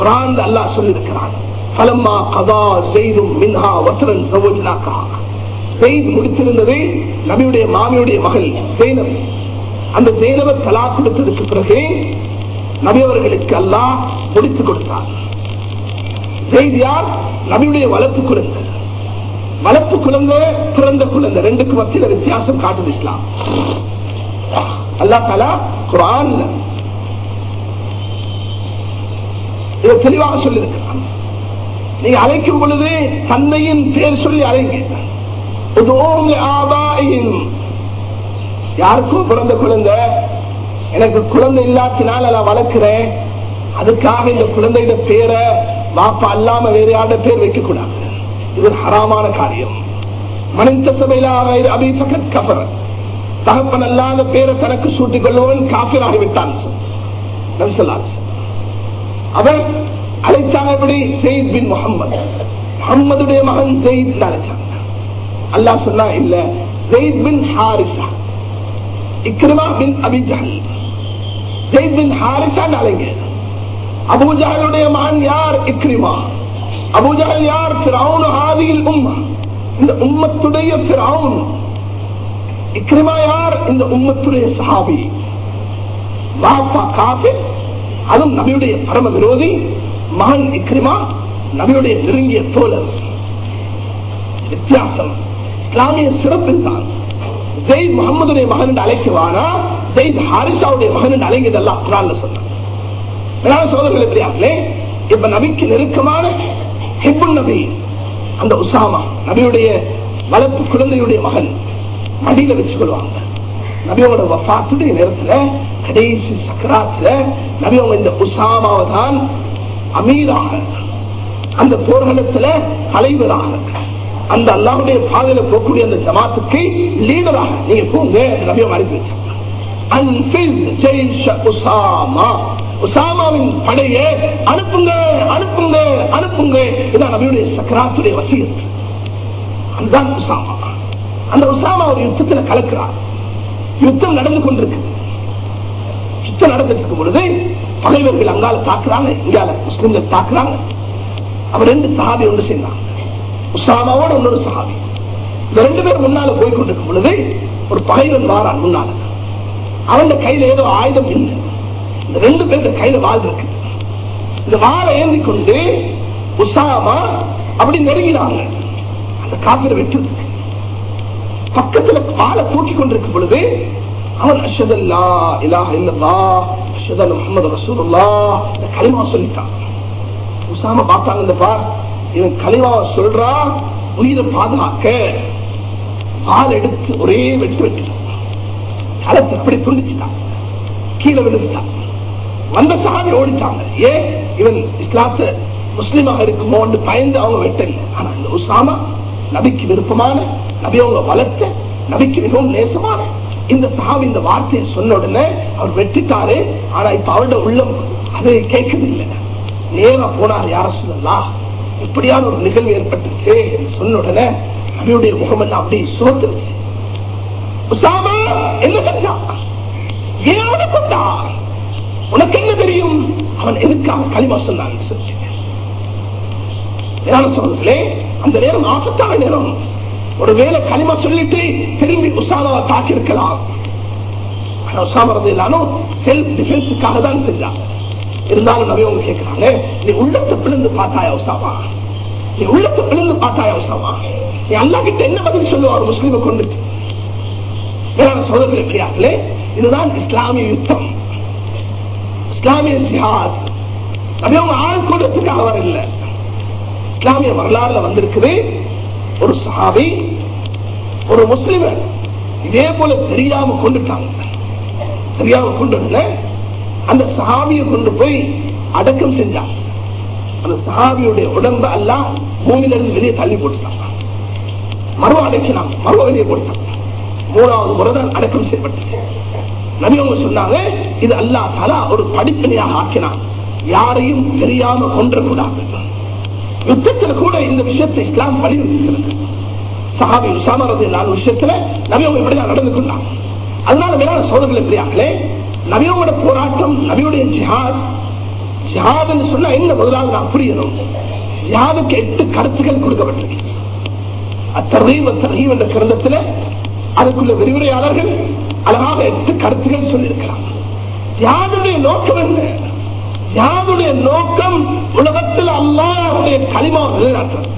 Speaker 2: குரான் அல்லாஹ் சொல்லியிருக்கிறான். பலம்மா கதா செய்தும் மின்ஹா வத்ரன் சவோஜனாக்கா. செய்து முடித்திருந்தது நபியுடைய மாமியுடைய மகள் ஜெயினப் அந்த ஜெயினவை தலா கொடுத்ததுக்கு பிறகு நபியவர்களுக்கு அல்லாஹ் முடித்து கொடுத்தார் செய்தியார் நபியுடைய வளர்ப்பு குழந்தை. வளர்ப்பு குழந்தை பிறந்த குழந்தை. ரெண்டுக்கு மத்தியில் வித்தியாசம் காட்டுது இஸ்லாம். அல்லா தலா குரான் இதை தெளிவாக சொல்லியிருக்கிறான். நீங்க அழைக்கும் பொழுது தந்தையின் பேர் சொல்லி அழைங்க. யாருக்கும் பிறந்த குழந்தை எனக்கு குழந்தை இல்லாத்தினால் நான் வளர்க்கிறேன். அதுக்காக இந்த குழந்தையோட பேரை வாப்பா அல்லாம வேற யாரோட பேர் வைக்க கூடாது இது ஹராமான காரியம். மனித சபையிலாக அபிபகத் கபர். தகப்பன் அல்லாத பேரை தனக்கு சூட்டிக் கொள்வன் காபிராகிவிட்டான் அவர் அழைச்சாங்க எப்படி? செய்த் பின் முகம்மது முகம்மதுடைய மகன் ஜெயித் அழைச்சாங்க அல்லா சொன்னா இல்ல Zaid bin Haritha. Ikrimah bin Abu Jahl Zaid bin Haritha அழைங்க. அபூஜாலுடைய மகன் யார்? இக்ரிமா. அபுஜகல் யார்? திராவுன் ஆதியில் உம்மா. இந்த உம்மத்துடைய திராவுன் இக்ரிமா யார்? இந்த உம்மத்துடைய சஹாபி. வாப்பா காஃபி அதுவும் நபியுடைய பரம விரோதி. மகன் இக்ரிமா நபியுடைய நெருங்கிய தோழர். வித்தியாசம். இஸ்லாமிய சிறப்பில் தான். ஜெயித் முகமதுடைய மகன் என்று அழைக்குவானா? ஜெயித் ஹாரிசாவுடைய மகன் என்று அழைங்கதெல்லாம் குரான்ல சொன்னான் சோதர்கள் எப்படியாங்களே இப்ப நபிக்கு நெருக்கமான நபி அந்த உசாமா நபியுடைய வளர்ப்பு குழந்தையுடைய மகன் மடியில வச்சு கொள்வாங்க. நபியோட வஃத்துடைய நேரத்துல கடைசி சக்கராத்துல நபியவங்க இந்த உசாமாவை தான் அமீராக அந்த போர்க்களத்துல தலைவராக அந்த அல்லாவுடைய பாதையில போகக்கூடிய அந்த ஜமாத்துக்கு லீடராக நீங்க போங்க நபியம் அனுப்பி வச்சாங்க. உசாமாவின் படையை அனுப்புங்க அனுப்புங்க அனுப்புங்க இதான் நபியுடைய சக்கராத்துடைய வசியம் அதுதான் உசாமா. அந்த உசாமா ஒரு யுத்தத்தில் கலக்கிறார். யுத்தம் நடந்து கொண்டிருக்கு. யுத்தம் நடந்துட்டு இருக்கும் பொழுது பகைவர்கள் அங்கால தாக்குறாங்க இங்கால முஸ்லிம்கள் தாக்குறாங்க. அவர் ரெண்டு சஹாபி ஒன்று சேர்ந்தாங்க உசாமாவோட இன்னொரு சஹாபி. இந்த ரெண்டு பேரும் முன்னால போய் கொண்டிருக்கும் பொழுது ஒரு பகைவன் வாரான் முன்னால. அவன் கையில ஏதோ ஆயுதம் இல்லை ரெண்டு பேருக்கு கையில வாழ் இருக்கு. இந்த வாழை ஏந்தி கொண்டு உசாமா அப்படி நெருங்கினாங்க. அந்த காப்பிர வெட்டு பக்கத்துல வாழை தூக்கி கொண்டிருக்கும் பொழுது அவன் அஷதல்லா இலா இல்லல்லா அஷதல் முகமது ரசூல்லா இந்த களிமா சொல்லிட்டான். உசாம பார்த்தாங்க இந்த பார் இவன் கலிமாவை சொல்றா உயிரை பாதுகாக்க. ஆள் எடுத்து ஒரே வெட்டு வெட்டிட்டான். களத்தை இப்படி துண்டிச்சுட்டான். கீழே விழுந்துட்டான். அந்த சாமி ஓடிட்டாங்க. ஏன் இவன் இஸ்லாத்து முஸ்லீமாக இருக்குமோன்னு பயந்து அவங்க வெட்டல. ஆனா இந்த உசாமா நபிக்கு விருப்பமான நபி அவங்க வளர்த்த நபிக்கு மிகவும் நேசமான இந்த சஹாபி இந்த வார்த்தையை சொன்ன உடனே அவர் வெட்டிட்டாரு. ஆனா இப்ப அவருடைய உள்ளம் அது கேட்கவில்லை. நேரா போனார் யார சொல்லலாம் இப்படியான ஒரு நிகழ்வு ஏற்பட்டுச்சு என்று சொன்ன உடனே நபியுடைய முகமெல்லாம் அப்படியே சுமத்துருச்சு உசாமா என்ன செஞ்சா ஏன் கொண்டார் உனக்கு என்ன தெரியும்? அவன் எதுக்காக களிமா சொன்னான் சொல்லி சொல்றதுலே அந்த நேரம் ஆபத்தான நேரம். ஒருவேளை களிமா சொல்லிட்டு திரும்பி உசாமாவை தாக்கியிருக்கலாம் ஆனா உசாமா இல்லாலும் செல்ஃப் டிஃபென்ஸுக்காக தான் செஞ்சாங்க இருந்தாலும் நபி அவங்க கேட்கிறாங்க நீ உள்ளத்தை பிளந்து பார்த்தாயா உசாமா நீ உள்ளத்தை பிளந்து பார்த்தாயா உசாமா நீ அல்லா கிட்ட என்ன பதில் சொல்லுவார் முஸ்லீமை கொண்டு? வேளாண் சோதனை இருக்கிறார்களே இதுதான் இஸ்லாமிய யுத்தம். இஸ்லாமிய ஜிஹாத். அது அவங்க ஆள் கொடுத்துக்காக வரல இஸ்லாமிய வரலாறுல வந்திருக்குது ஒரு சஹாபி ஒரு முஸ்லிமர் இதே போல தெரியாம கொண்டுட்டாங்க. தெரியாம கொண்டு அந்த சஹாபியை கொண்டு போய் அடக்கம் செஞ்சாங்க. அந்த சஹாபியுடைய உடம்பு எல்லாம் பூமியில இருந்து வெளியே தள்ளி போட்டுட்டாங்க. மறுவ அடக்கினாங்க மறுவ வெளியே போட்டாங்க மூணாவது முறைதான் அடக்கம் செய்யப்பட்டுச்சு. நபியவங்க சொன்னாங்க இது அல்லா தலா ஒரு படிப்பனையாக ஆக்கினான். யாரையும் தெரியாம கொன்றக்கூடாது. யுத்தத்தில் கூட இந்த விஷயத்தை இஸ்லாம் வலியுறுத்துகிறது சஹாபி உசாமரது நாலு விஷயத்துல நபியவங்க இப்படிதான் நடந்து கொண்டாங்க அதனால மேலான சோதனை எப்படியாங்களே நபியோட போராட்டம் நபியுடைய ஜிஹாத் ஜிஹாத் என்று சொன்னா என்ன முதலாவது நான் புரியணும். ஜிஹாதுக்கு எட்டு கருத்துக்கள் கொடுக்கப்பட்டிருக்கு. அத்தரீவ் அத்தரீவ் என்ற கிரந்தத்தில் அதுக்குள்ள விரிவுரையாளர்கள் அழகாக எட்டு கருத்துக்கள் சொல்லியிருக்கிறார். யாருடைய நோக்கம் என்ன? யாருடைய நோக்கம் உலகத்தில் அல்லாவுடைய களிமா நிலைநாட்டுறது.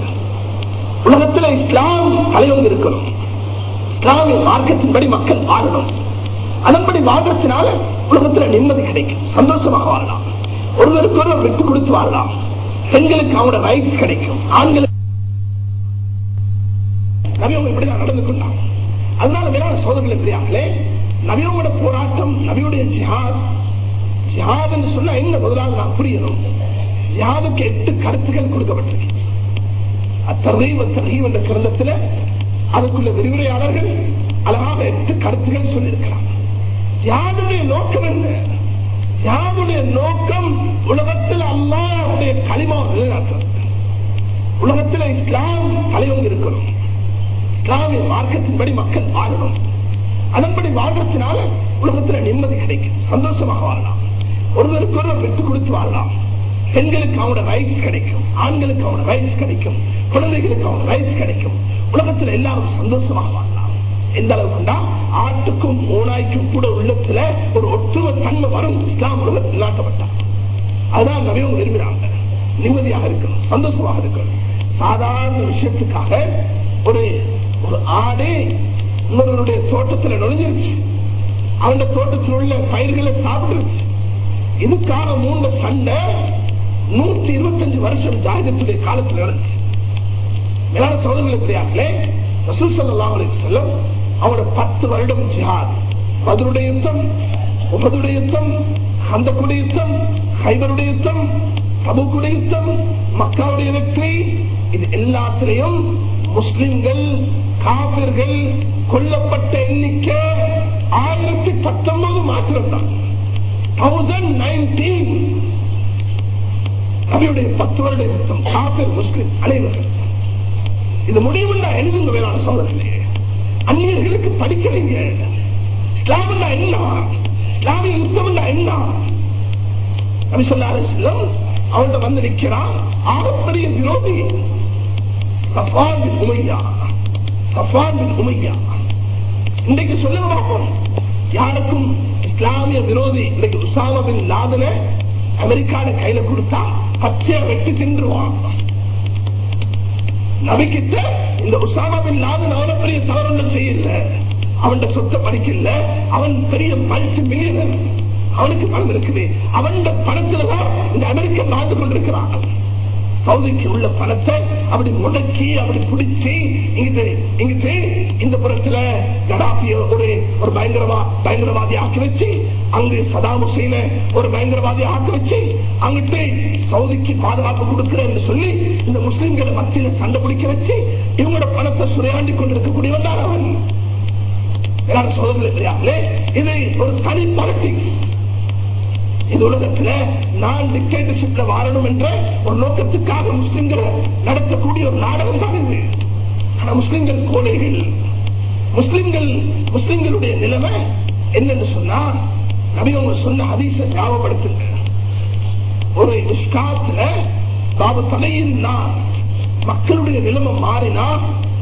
Speaker 2: உலகத்தில் இஸ்லாம் தலைவங்க இருக்கணும். இஸ்லாமிய மார்க்கத்தின்படி மக்கள் வாழணும். அதன்படி வாழ்றதுனால உலகத்தில் நிம்மதி கிடைக்கும். சந்தோஷமாக வாழலாம். ஒருவருக்கு ஒருவர் விட்டு கொடுத்து வாழலாம். பெண்களுக்கு அவங்களோட ரைட்ஸ் கிடைக்கும். ஆண்களுக்கு இப்படிதான் நடந்து கொண்டாங்க. அதனால மேலான சோதனை பெரியார்களே நபியோட போராட்டம் நபியுடைய ஜிஹாத் ஜிஹாத் என்று சொன்னா என்ன முதலாக நான் புரியணும். ஜிஹாதுக்கு எட்டு கருத்துக்கள் கொடுக்கப்பட்டிருக்கு. அத்தரீவ் அத்தரீவ் என்ற கிரந்தத்தில் அதுக்குள்ள விரிவுரையாளர்கள் அழகாக எட்டு கருத்துக்கள் சொல்லியிருக்கிறார் ஜிஹாதுடைய நோக்கம் என்ன? ஜிஹாதுடைய நோக்கம் உலகத்தில் அல்லாவுடைய களிமாவை நிலைநாட்டுறது உலகத்தில் இஸ்லாம் தலைவங்க இருக்கணும். இஸ்லாமிய மார்க்கத்தின்படி மக்கள் வாழணும். அதன்படி வாழ்றதுனால உலகத்துல நிம்மதி கிடைக்கும். சந்தோஷமாக வாழலாம். ஒருவருக்கு ஒருவர் விட்டு கொடுத்து வாழலாம். பெண்களுக்கு அவனோட ரைட்ஸ் கிடைக்கும். ஆண்களுக்கு அவனோட ரைட்ஸ் கிடைக்கும். குழந்தைகளுக்கு அவனோட ரைட்ஸ் கிடைக்கும். உலகத்துல எல்லாரும் சந்தோஷமாக வாழலாம். எந்த அளவுக்குண்டா? ஆட்டுக்கும் ஓனாய்க்கும் கூட உள்ளத்துல ஒரு ஒற்றுமை தன்மை வரும் இஸ்லாம் உலகத்தில் நாட்டப்பட்டார் அதுதான் நபியும் விரும்புகிறாங்க நிம்மதியாக இருக்கணும். சந்தோஷமாக இருக்கணும். சாதாரண விஷயத்துக்காக ஒரு ஒரு ஆடு இன்னொருடைய தோட்டத்துல நுழைஞ்சிருச்சு. அவன் தோட்டத்தில் உள்ள பயிர்களை சாப்பிட்டுருச்சு. இதுக்காக மூணு சண்டை நூத்தி இருபத்தஞ்சு வருஷம் ஜாகிதத்துடைய காலத்தில் நடந்துச்சு. மேலான சோதனை கிடையாதுலே ரசூல் சல்லாஹ் செல்லம் அவனோட பத்து வருடம் ஜிஹாத் மதுருடைய யுத்தம் உபதுடைய யுத்தம் அந்த யுத்தம் ஹைபருடைய யுத்தம் தபுக்குடைய யுத்தம் மக்களுடைய வெற்றி இது எல்லாத்திலையும் முஸ்லிம்கள் காவிர்கள் கொல்லப்பட்ட எண்ணிக்கை ஆயிரத்தி பத்தொன்பது மாத்திரம் தான் தௌசண்ட் நைன்டீன் பத்து வருட யுத்தம் காபிர் முஸ்லிம் அனைவர்கள் இது முடிவுண்டா எழுதுங்க வேளாண் சோதனை அந்நியர்களுக்கு படிக்கிறீங்க இஸ்லாமியா என்ன? இஸ்லாமிய யுத்தம் என்ன? அப்படி சொல்லாத செல்லம் அவன்கிட்ட வந்து நிற்கிறான். ஆகப்பெரிய விரோதி. சஃபான் உமையா. சஃபான் உமையா. இன்றைக்கு சொல்லுங்க பார்ப்போம். யாருக்கும் இஸ்லாமிய விரோதி இன்றைக்கு உசாமாவின் லாதன அமெரிக்கான கையில கொடுத்தா பச்சைய வெட்டி தின்றுவான். நபிக்கிட்ட இந்த உசாமாவின் லாதன் அவன பெரிய தவறு செய்யல. அவன் சொத்தை படிக்கல அவன் பெரிய மல்டி மில்லியனர் அவனுக்கு பணம் இருக்குது. அவன் பணத்துலதான் இந்த அமெரிக்கன் வாழ்ந்து கொண்டிருக்கிறான். சவுதிக்கு உள்ள பணத்தை அப்படி முடக்கி அப்படி பிடிச்சி இங்கிட்டு இங்கிட்டு இந்த புறத்துல கடாபிய ஒரு ஒரு பயங்கரவா பயங்கரவாதி ஆக்கி வச்சு அங்கு சதாம் ஹுசைன ஒரு பயங்கரவாதி ஆக்கி வச்சு அங்கிட்டு சவுதிக்கு பாதுகாப்பு கொடுக்கிறேன்னு சொல்லி இந்த முஸ்லிம்களை மத்தியில சண்டை பிடிக்க வச்சு இவங்களோட பணத்தை சுரையாண்டி கொண்டிருக்கக்கூடியவன் தான் அவன்? எல்லாரும் சோதனை இது ஒரு தனி பாலிடிக்ஸ் இந்த உலகத்துல நான் டிக்டேட்டர்ஷிப்ல வாழணும் என்ற ஒரு நோக்கத்துக்காக முஸ்லிம்களை நடத்தக்கூடிய ஒரு நாடகம் தான் இது. ஆனா முஸ்லிம்கள் கோடைகள் முஸ்லிம்கள் முஸ்லிம்களுடைய நிலைமை என்னன்னு சொன்னா நபி அவங்க சொன்ன அதிச ஞாபகப்படுத்துங்க. ஒரு இஷ்காத்துல பாபு தலையின் நாஸ் மக்களுடைய நிலைமை மாறினா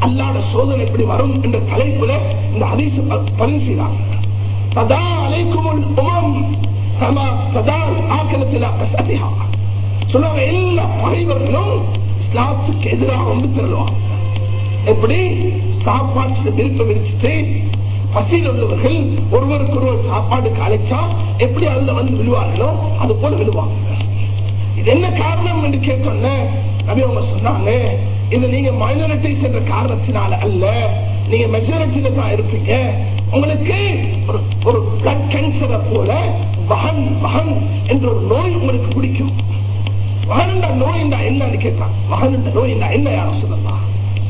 Speaker 2: அல்லாட சோதனை எப்படி வரும் என்ற தலைப்புல இந்த அதிச பதிவு செய்தாங்க. ததா அலைக்குமுல் உமம் கமா சொல்லுவாங்க எல்லா பகைவர்களும் இஸ்லாத்துக்கு எதிராக வந்து திரளுவாங்க எப்படி சாப்பாட்டுல விருப்பம் விரிச்சுட்டு பசியில் உள்ளவர்கள் ஒருவருக்கு ஒருவர் சாப்பாடுக்கு அழைச்சா எப்படி அதுல வந்து விழுவார்களோ அது போல விழுவாங்க இது என்ன காரணம் என்று கேட்டோன்ன நபி அவங்க சொன்னாங்க இது நீங்க மைனாரிட்டிஸ் என்ற காரணத்தினால அல்ல. நீங்க மெஜாரிட்டியில தான் இருப்பீங்க. உங்களுக்கு ஒரு ஒரு பிளட் கேன்சரை போல மகன் மகன் என்ற ஒரு நோய் உங்களுக்கு பிடிக்கும். வகன் நோய் என்னன்னு கேட்டான். வகன் நோய் என்ன யாரும் சொல்லலாம்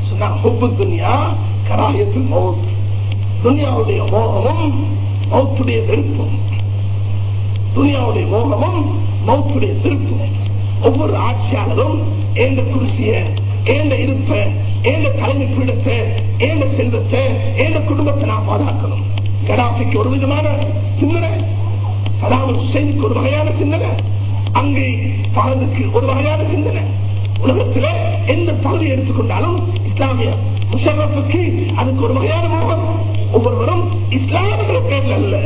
Speaker 2: சொன்னா ஹுப்பு துனியா கராயத்தில் மௌத். துனியாவுடைய மோகமும் மௌத்துடைய விருப்பம் துனியாவுடைய மோகமும் மௌத்துடைய விருப்பம் ஒவ்வொரு ஆட்சியாளரும் ஏந்த குருசிய ஏந்த இருப்ப ஏந்த தலைமை பீடத்தை ஏந்த செல்வத்தை ஏந்த குடும்பத்தை நான் பாதுகாக்கணும். கடாபிக்கு ஒரு விதமான சிந்தனை சதாமல் ஹுசைனுக்கு ஒரு வகையான சிந்தனை. அங்கே பாரதுக்கு ஒரு வகையான சிந்தனை. உலகத்துல எந்த பகுதி எடுத்துக்கொண்டாலும் இஸ்லாமிய முஷரப்புக்கு அதுக்கு ஒரு வகையான மோகம். ஒவ்வொருவரும் இஸ்லாமிய பேர்ல அல்ல.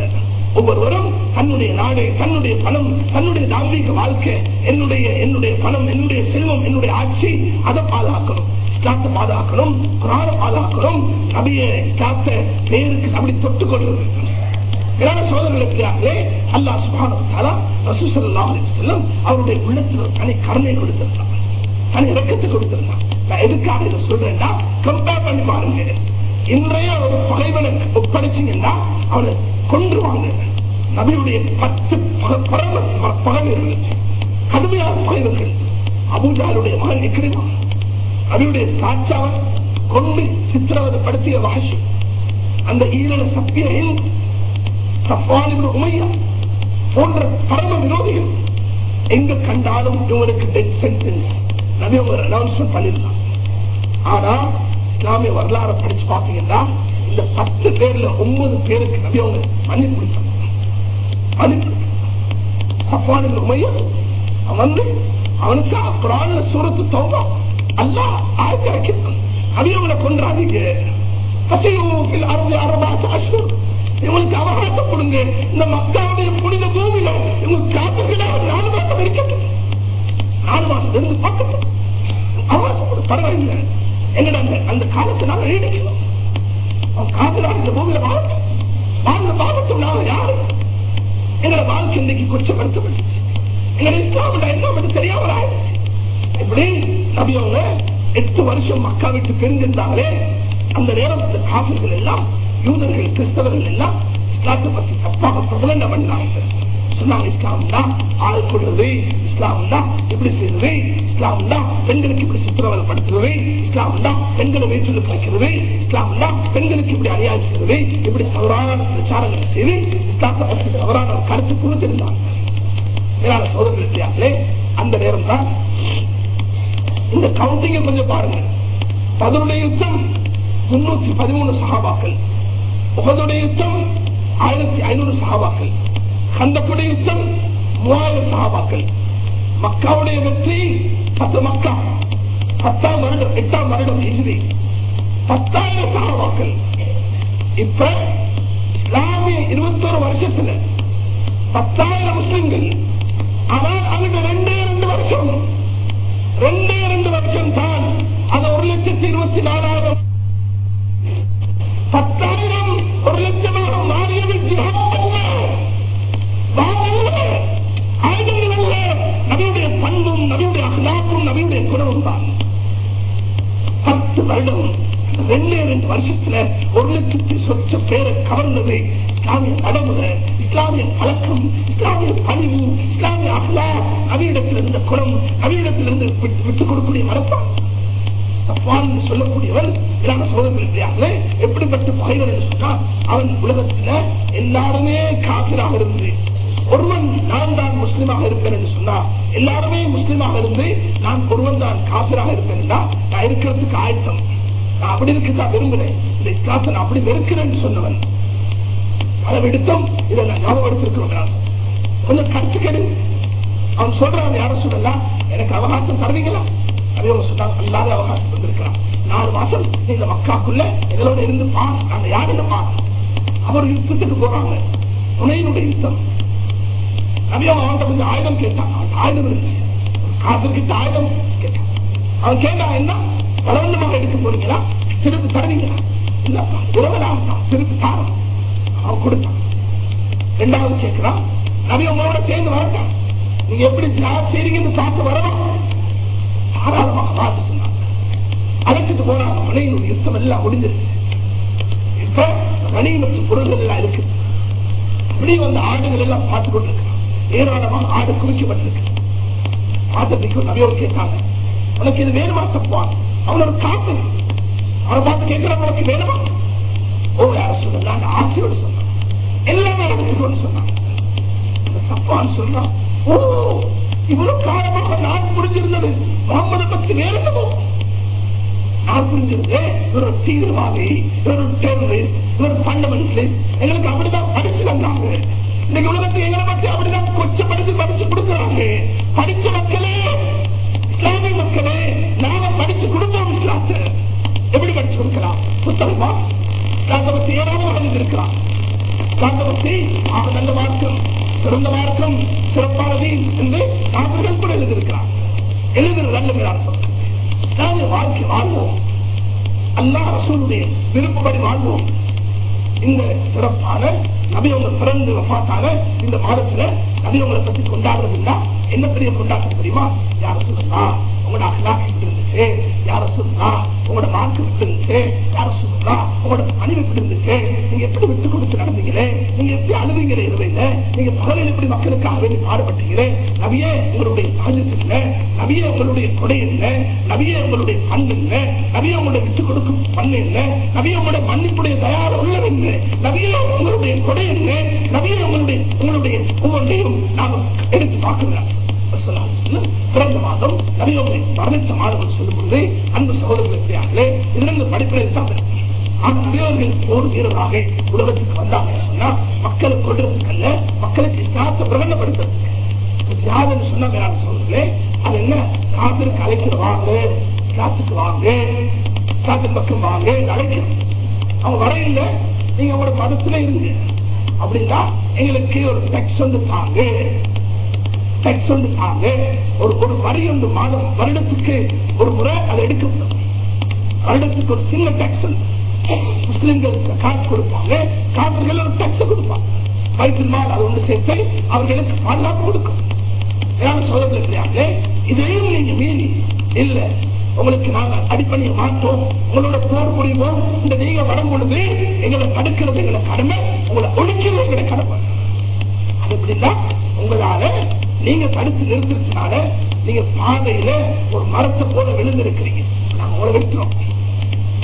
Speaker 2: ஒவ்வொருவரும் தன்னுடைய நாடு தன்னுடைய பணம் தன்னுடைய தாம்பீக வாழ்க்கை என்னுடைய என்னுடைய பணம் என்னுடைய செல்வம் என்னுடைய ஆட்சி அதை பாதுகாக்கணும். இஸ்லாத்தை பாதுகாக்கணும் குரான பாதுகாக்கணும். அப்படியே இஸ்லாத்தை பேருக்கு அப்படி தொட்டுக் கொள்வது. சோதனைகளே அல்லாஹ் சுபான செல்லும் அவருடைய உள்ளத்தில் தனி கருணை கொடுத்திருந்தார் தனி இறக்கத்தை கொடுத்திருந்தான். நான் எதுக்காக இதை சொல்றேன்னா கம்பேர் பண்ணி பாருங்க இன்றைய ஒரு பகைவனை ஒப்படைச்சிங்கன்னா அவனை கொன்றுவாங்க. நபியுடைய பத்து பகைவர்கள் கடுமையான பகைவர்கள். அபுஜாலுடைய மகன் இக்கிரிமா நபியுடைய சாட்சாவை கொண்டு சித்திரவதைப்படுத்திய வாசி அந்த ஈழ சப்பியில் சஃபானிபு உமையா? போன்ற பரம விரோதிகள். எங்க கண்டாலும் இவருக்கு டெத் சென்டென்ஸ் நபி அவங்க அனௌன்ஸ்மெண்ட் பண்ணிருந்தாங்க ஆனா இஸ்லாமிய வரலாறு படிச்சு பாத்தீங்கன்னா இந்த பத்து பேர்ல ஒன்பது பேருக்கு நபி அவங்க மன்னிப்பு கொடுத்தாங்க. மன்னிப்பு சஃபானின் உமையா? வந்து அவனுக்கு குரான்ல சூரத்து தோவா அல்லா ஆயத்தை வைக்கிறான் நபி அவங்களை கொன்றாதீங்க. பசியில் அறுபது அறுபது அஷ்வர் இவங்களுக்கு அவகாசம் கொடுங்க. இந்த மக்களுடைய புனித பூமியில இவங்க காப்புகளா நாலு மாசம் இருக்கட்டும். நாலு மாசம் இருந்து பார்க்கட்டும். அவகாசம் கொடு. பரவாயில்லை. எங்கட அந்த அந்த காலத்தை நாங்கள் நீடிக்கணும் அவன் காதலாக இந்த பூமியில வாழட்டும் வாழ்ந்த பாவட்டும் நாங்கள் யாரும் எங்களோட வாழ்க்கை இன்னைக்கு கொச்சப்படுத்தப்பட்டுச்சு எங்களை இஸ்லாம் என்ன மட்டும் தெரியாமல் ஆயிடுச்சு. இப்படி நபி அவங்க எட்டு வருஷம் மக்கா விட்டு பிரிஞ்சிருந்தாங்களே அந்த நேரத்தில் காப்பீர்கள் எல்லாம் யூதர்கள் கிறிஸ்தவர்கள் எல்லாம் இஸ்லாத்தை பத்தி தப்பாக பிரபலண்டம் பண்ணாங்க சொன்னாங்க. இஸ்லாம் தான் ஆள் கொள்வது இஸ்லாம் தான் இப்படி செய்வது இஸ்லாம் தான் பெண்களுக்கு இப்படி சித்திரவதைப்படுத்துவது இஸ்லாம் தான் பெண்களை வேற்றுல வைக்கிறது இஸ்லாம் தான் பெண்களுக்கு இப்படி அநியாயம் செய்வது இப்படி தவறான பிரச்சாரங்களை செய்து இஸ்லாத்தை பற்றி தவறான ஒரு கருத்து கொடுத்திருந்தாங்க. மேலான சோதனை அந்த நேரம் தான் இந்த கவுண்டிங்க கொஞ்சம் பாருங்க. பதினுடைய யுத்தம் முன்னூத்தி பதிமூணு சகாபாக்கள். உகதுடைய யுத்தம் ஆயிரத்தி ஐநூறு சகாபாக்கள் கந்தக்குடைய யுத்தம் மூவாயிரம் சகாபாக்கள் மக்காவுடைய வெற்றி பத்து மக்கா. பத்தாம் வருடம் எட்டாம் வருடம் ஹிஜ்ரி. பத்தாயிரம் சகாபாக்கள் இப்ப இஸ்லாமிய இருபத்தோரு வருஷத்துல பத்தாயிரம் முஸ்லிம்கள். ஆனால் அவங்க ரெண்டே ரெண்டு வருஷம். ரெண்டே ரெண்டு வருஷம் தான் அது ஒரு லட்சத்தி இருபத்தி நாலாயிரம் பத்து வருடம் வெவ்வேறு வருஷத்துல ஒரு சொத்து பேரை கவர்ந்தது இஸ்லாமிய நடைமுறை இஸ்லாமிய பழக்கம் இஸ்லாமிய பணிவு இஸ்லாமிய அகலா அவையிடத்திலிருந்த குணம் அவையிடத்திலிருந்து விட்டுக் கொடுக்கக்கூடிய மனப்பான் சப்பான் சொல்லக்கூடியவன் இல்லாம சோதனை எப்படிப்பட்ட பகைவர் என்று சொன்னா அவன் உலகத்துல எல்லாருமே காப்பிராக இருந்து ஒருவன் நான் தான் முஸ்லீமாக இருப்பேன் என்று சொன்னா எல்லாருமே முஸ்லீமாக இருந்து நான் ஒருவன் தான் காப்பிராக இருப்பேன் நான் இருக்கிறதுக்கு ஆயத்தம். நான் அப்படி இருக்கதான் விரும்புகிறேன். இந்த இஸ்லாத்தை நான் அப்படி வெறுக்கிறேன் சொன்னவன். அளவெடுத்தும் இதை நான் ஞாபகப்படுத்திருக்கிறோம் கொஞ்சம் கற்றுக்கெடு. அவன் சொல்றான் யாரும் சொல்லலாம் எனக்கு அவகாசம் தருவீங்களா? அதே சொன்னாங்க அல்லாத அவகாசம் தந்திருக்கிறான் நாலு மாசம் இந்த மக்காக்குள்ள எங்களோட இருந்து பா நாங்க யாருன்னு பா அவர் யுத்தத்துக்கு போறாங்க. துணையினுடைய யுத்தம். நபியம் அவன்கிட்ட கொஞ்சம் ஆயுதம் கேட்டான். அவன் ஆயுதம் இருந்துச்சு. காத்திருக்கிட்ட ஆயுதம் கேட்டான். அவன் கேட்டா என்ன? பலவந்தமாக எடுத்து போறீங்களா திருப்பி தருவீங்களா? இல்லப்பா உறவனாக திருப்பி தாரம். அவன் கொடுத்தான். ரெண்டாவது கேட்கிறான் நபி உங்களோட சேர்ந்து வரட்டான் நீங்க எப்படி தியாகம் செய்றீங்கன்னு பார்த்து வரணும். தாராளமாக சொன்னாங்க அழைச்சிட்டு போனா மனையினுடைய யுத்தம் எல்லாம் முடிஞ்சிருச்சு. இப்ப மணியினுடைய பொருள்கள் எல்லாம் இருக்கு. அப்படி வந்து ஆடுகள் எல்லாம் பார்த்து கொண்டிருக்கிறான் ஏராளமாக ஆடு குவிக்கப்பட்டிருக்கு. பார்த்ததுக்கு நபியோர் கேட்டாங்க உனக்கு இது வேணுமா தப்பான் அவனோட காத்து அவனை பார்த்து கேட்கிற உனக்கு வேணுமா? ஓ யார சொல்லலாம் ஆசையோடு சொன்னான். எல்லாமே எடுத்துக்கோன்னு சொன்னான் சப்பான்னு சொல்றான் ஓ இவ்வளவு காலமாக நான் புரிஞ்சிருந்தது முகமது பத்தி வேற என்னமோ? நான் புரிஞ்சிருந்தேன் ஒரு தீவிரவாதி ஒரு டெரரிஸ்ட் ஒரு பண்டமெண்டலிஸ்ட் எங்களுக்கு அப்படிதான் படிச்சு தந்தாங்க. இன்னைக்கு உலகத்தை எங்களை பத்தி அப்படிதான் கொச்ச படிச்சு படிச்சு கொடுக்குறாங்க. படிச்ச மக்களே இஸ்லாமிய மக்களே நாம படிச்சு கொடுத்தோம் இஸ்லாத்தை. எப்படி படிச்சு கொடுக்கலாம்? புத்தகமா இஸ்லாத்தை பத்தி ஏராளமாக இருக்கிறான் இஸ்லாத்தை பத்தி அவன் நல்ல மார்க்கம் சிறந்த மார்க்கம் சிறப்பானது என்று காப்பிர்கள் கூட எழுதியிருக்கிறார். எழுதுறது நல்ல சொல்றேன் வாழ்க்கை வாழ்வோம். அல்லா ரசூலுடைய விருப்பப்படி வாழ்வோம். இந்த சிறப்பான நபியவங்க பிறந்து வஃபாத்தான இந்த மாதத்துல நபியவங்களை பத்தி கொண்டாடுறதுன்னா என்ன பெரிய கொண்டாட்டம் தெரியுமா? யார சொல்லலாம் உங்களோட அகலாக்கு இருந்துச்சு யார சொல்லலாம் உங்களோட மார்க்கு எப்படி இருந்துச்சு யார உங்களோட மனைவி எப்படி இருந்துச்சு நீங்க எப்படி விட்டு கொடுத்து நடந்தீங்களே? நீங்க எப்படி அழுவீங்களே இரவையில நீங்க பகலில் எப்படி மக்களுக்காக வேண்டி பாடுபட்டீங்களே நவியே உங்களுடைய சாஜத்து இல்ல நவியே உங்களுடைய கொடை என்ன நவிய உங்களுடைய பண்பு என்ன நவிய உங்களுடைய விட்டு கொடுக்கும் பண்ணு இல்லை நவிய உங்களுடைய மன்னிப்புடைய தயார் உள்ளது இல்லை நவிய உங்களுடைய கொடை என்ன நவிய உங்களுடைய உங்களுடைய ஒவ்வொன்றையும் நாம் எடுத்து பார்க்கிறோம் பிறந்த மாதம் நபியோடைய மரணித்த மாதம் பொழுது அந்த சகோதரர்களே இதிலிருந்து படிப்பினை தான் போர் வீரராக உலகத்துக்கு வந்தாங்க சொன்னா மக்களை மக்களுக்கு பிரகடனப்படுத்துறதுக்கு சொன்னா வேற அது என்ன? காத்திற்கு அழைக்கிற வாங்க காத்துக்கு வாங்க இஸ்லாத்தின் பக்கம் வாங்க அழைக்கிறோம். அவங்க வரையில நீங்க உங்களோட மதத்துல இருங்க. அப்படின்னா எங்களுக்கு ஒரு டெக்ஸ் வந்து தாங்க. டெக்ஸ் வந்து தாங்க ஒரு ஒரு வரி வந்து மாதம் வருடத்துக்கு ஒரு முறை அதை எடுக்கப்படும் வருடத்துக்கு ஒரு சின்ன டேக்ஸ் முஸ்லிம்கள் காசு கொடுப்பாங்க. காப்பிர்கள் ஒரு டேக்ஸ் கொடுப்பாங்க. வயிற்று நாள் அது ஒன்று சேர்த்து அவர்களுக்கு பாதுகாப்பு கொடுக்கும். சோதனை இதையும் நீங்க மீறி இல்ல உங்களுக்கு நாங்க அடிப்பணிய மாட்டோம் உங்களோட போர் புரிவோம் இந்த நீங்க வரும் பொழுது எங்களை தடுக்கிறது எங்களை கடமை உங்களை ஒழிக்கிறது எங்களை கடமை. அது எப்படின்னா உங்களால நீங்க தடுத்து நிறுத்தினால நீங்க பாதையில ஒரு மரத்தை போல விழுந்திருக்கிறீங்க. நாங்க உங்களை வெட்டுறோம்.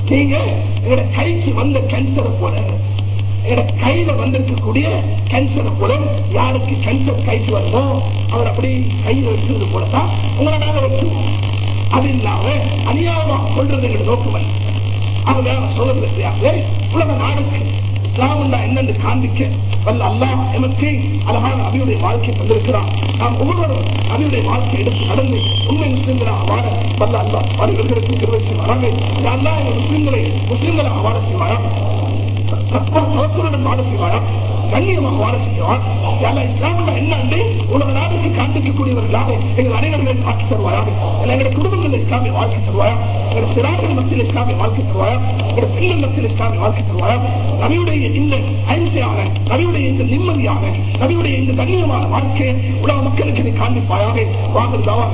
Speaker 2: நீங்க எங்களோட கைக்கு வந்த கேன்சரை போல எங்களோட கையில வந்திருக்கக்கூடிய கேன்சரை போல யாருக்கு கேன்சர் கைக்கு வருமோ அவர் அப்படி கையில வச்சிருந்தது போலதான் உங்களை நாங்க வெட்டுவோம் அது இல்லாம அநியாயமா கொள்றது எங்களுக்கு நோக்கம் அவங்க சொல்றது உலக நாடுக்கு இஸ்லாம் என்னென்று காண்பிக்க வல்ல அல்லாஹ் எமக்கு அழகான அபியுடைய வாழ்க்கை தந்திருக்கிறான். நாம் ஒவ்வொருவரும் அபியுடைய வாழ்க்கை எடுத்து நடந்து உண்மை முஸ்லிம்களாக வாழ வல்ல அல்லா அவர்களுக்கு திருவை செய்வாராங்க அல்லா எங்கள் முஸ்லிம்களை முஸ்லிம்களாக வாழ செய்வாராம் வாழ செய்வாராம் கண்ணியமாக வாழ செய்வான். இஸ்லாமுண்டா என்னண்டு உலக நாட்டுக்கு காண்பிக்கக்கூடியவர்களாக எங்கள் அனைவர்கள் ஆக்கி தருவாராக எங்களுடைய குடும்பங்கள் இஸ்லாமிய வாழ்க்கை தருவாயா? எங்களுடைய சிறார்கள் மத்தியில் இஸ்லாமிய வாழ்க்கை தருவாயா? எங்களுடைய பெண்கள் மத்தியில் இஸ்லாமிய வாழ்க்கை தருவாயா? நபியுடைய இந்த அಹಿಂಸையான நபியுடைய இந்த நிம்மதியான நபியுடைய இந்த கண்ணியமான வாழ்க்கையை உலக மக்களுக்கு நீ காண்பிப்பாயாக. வாங்க தாவா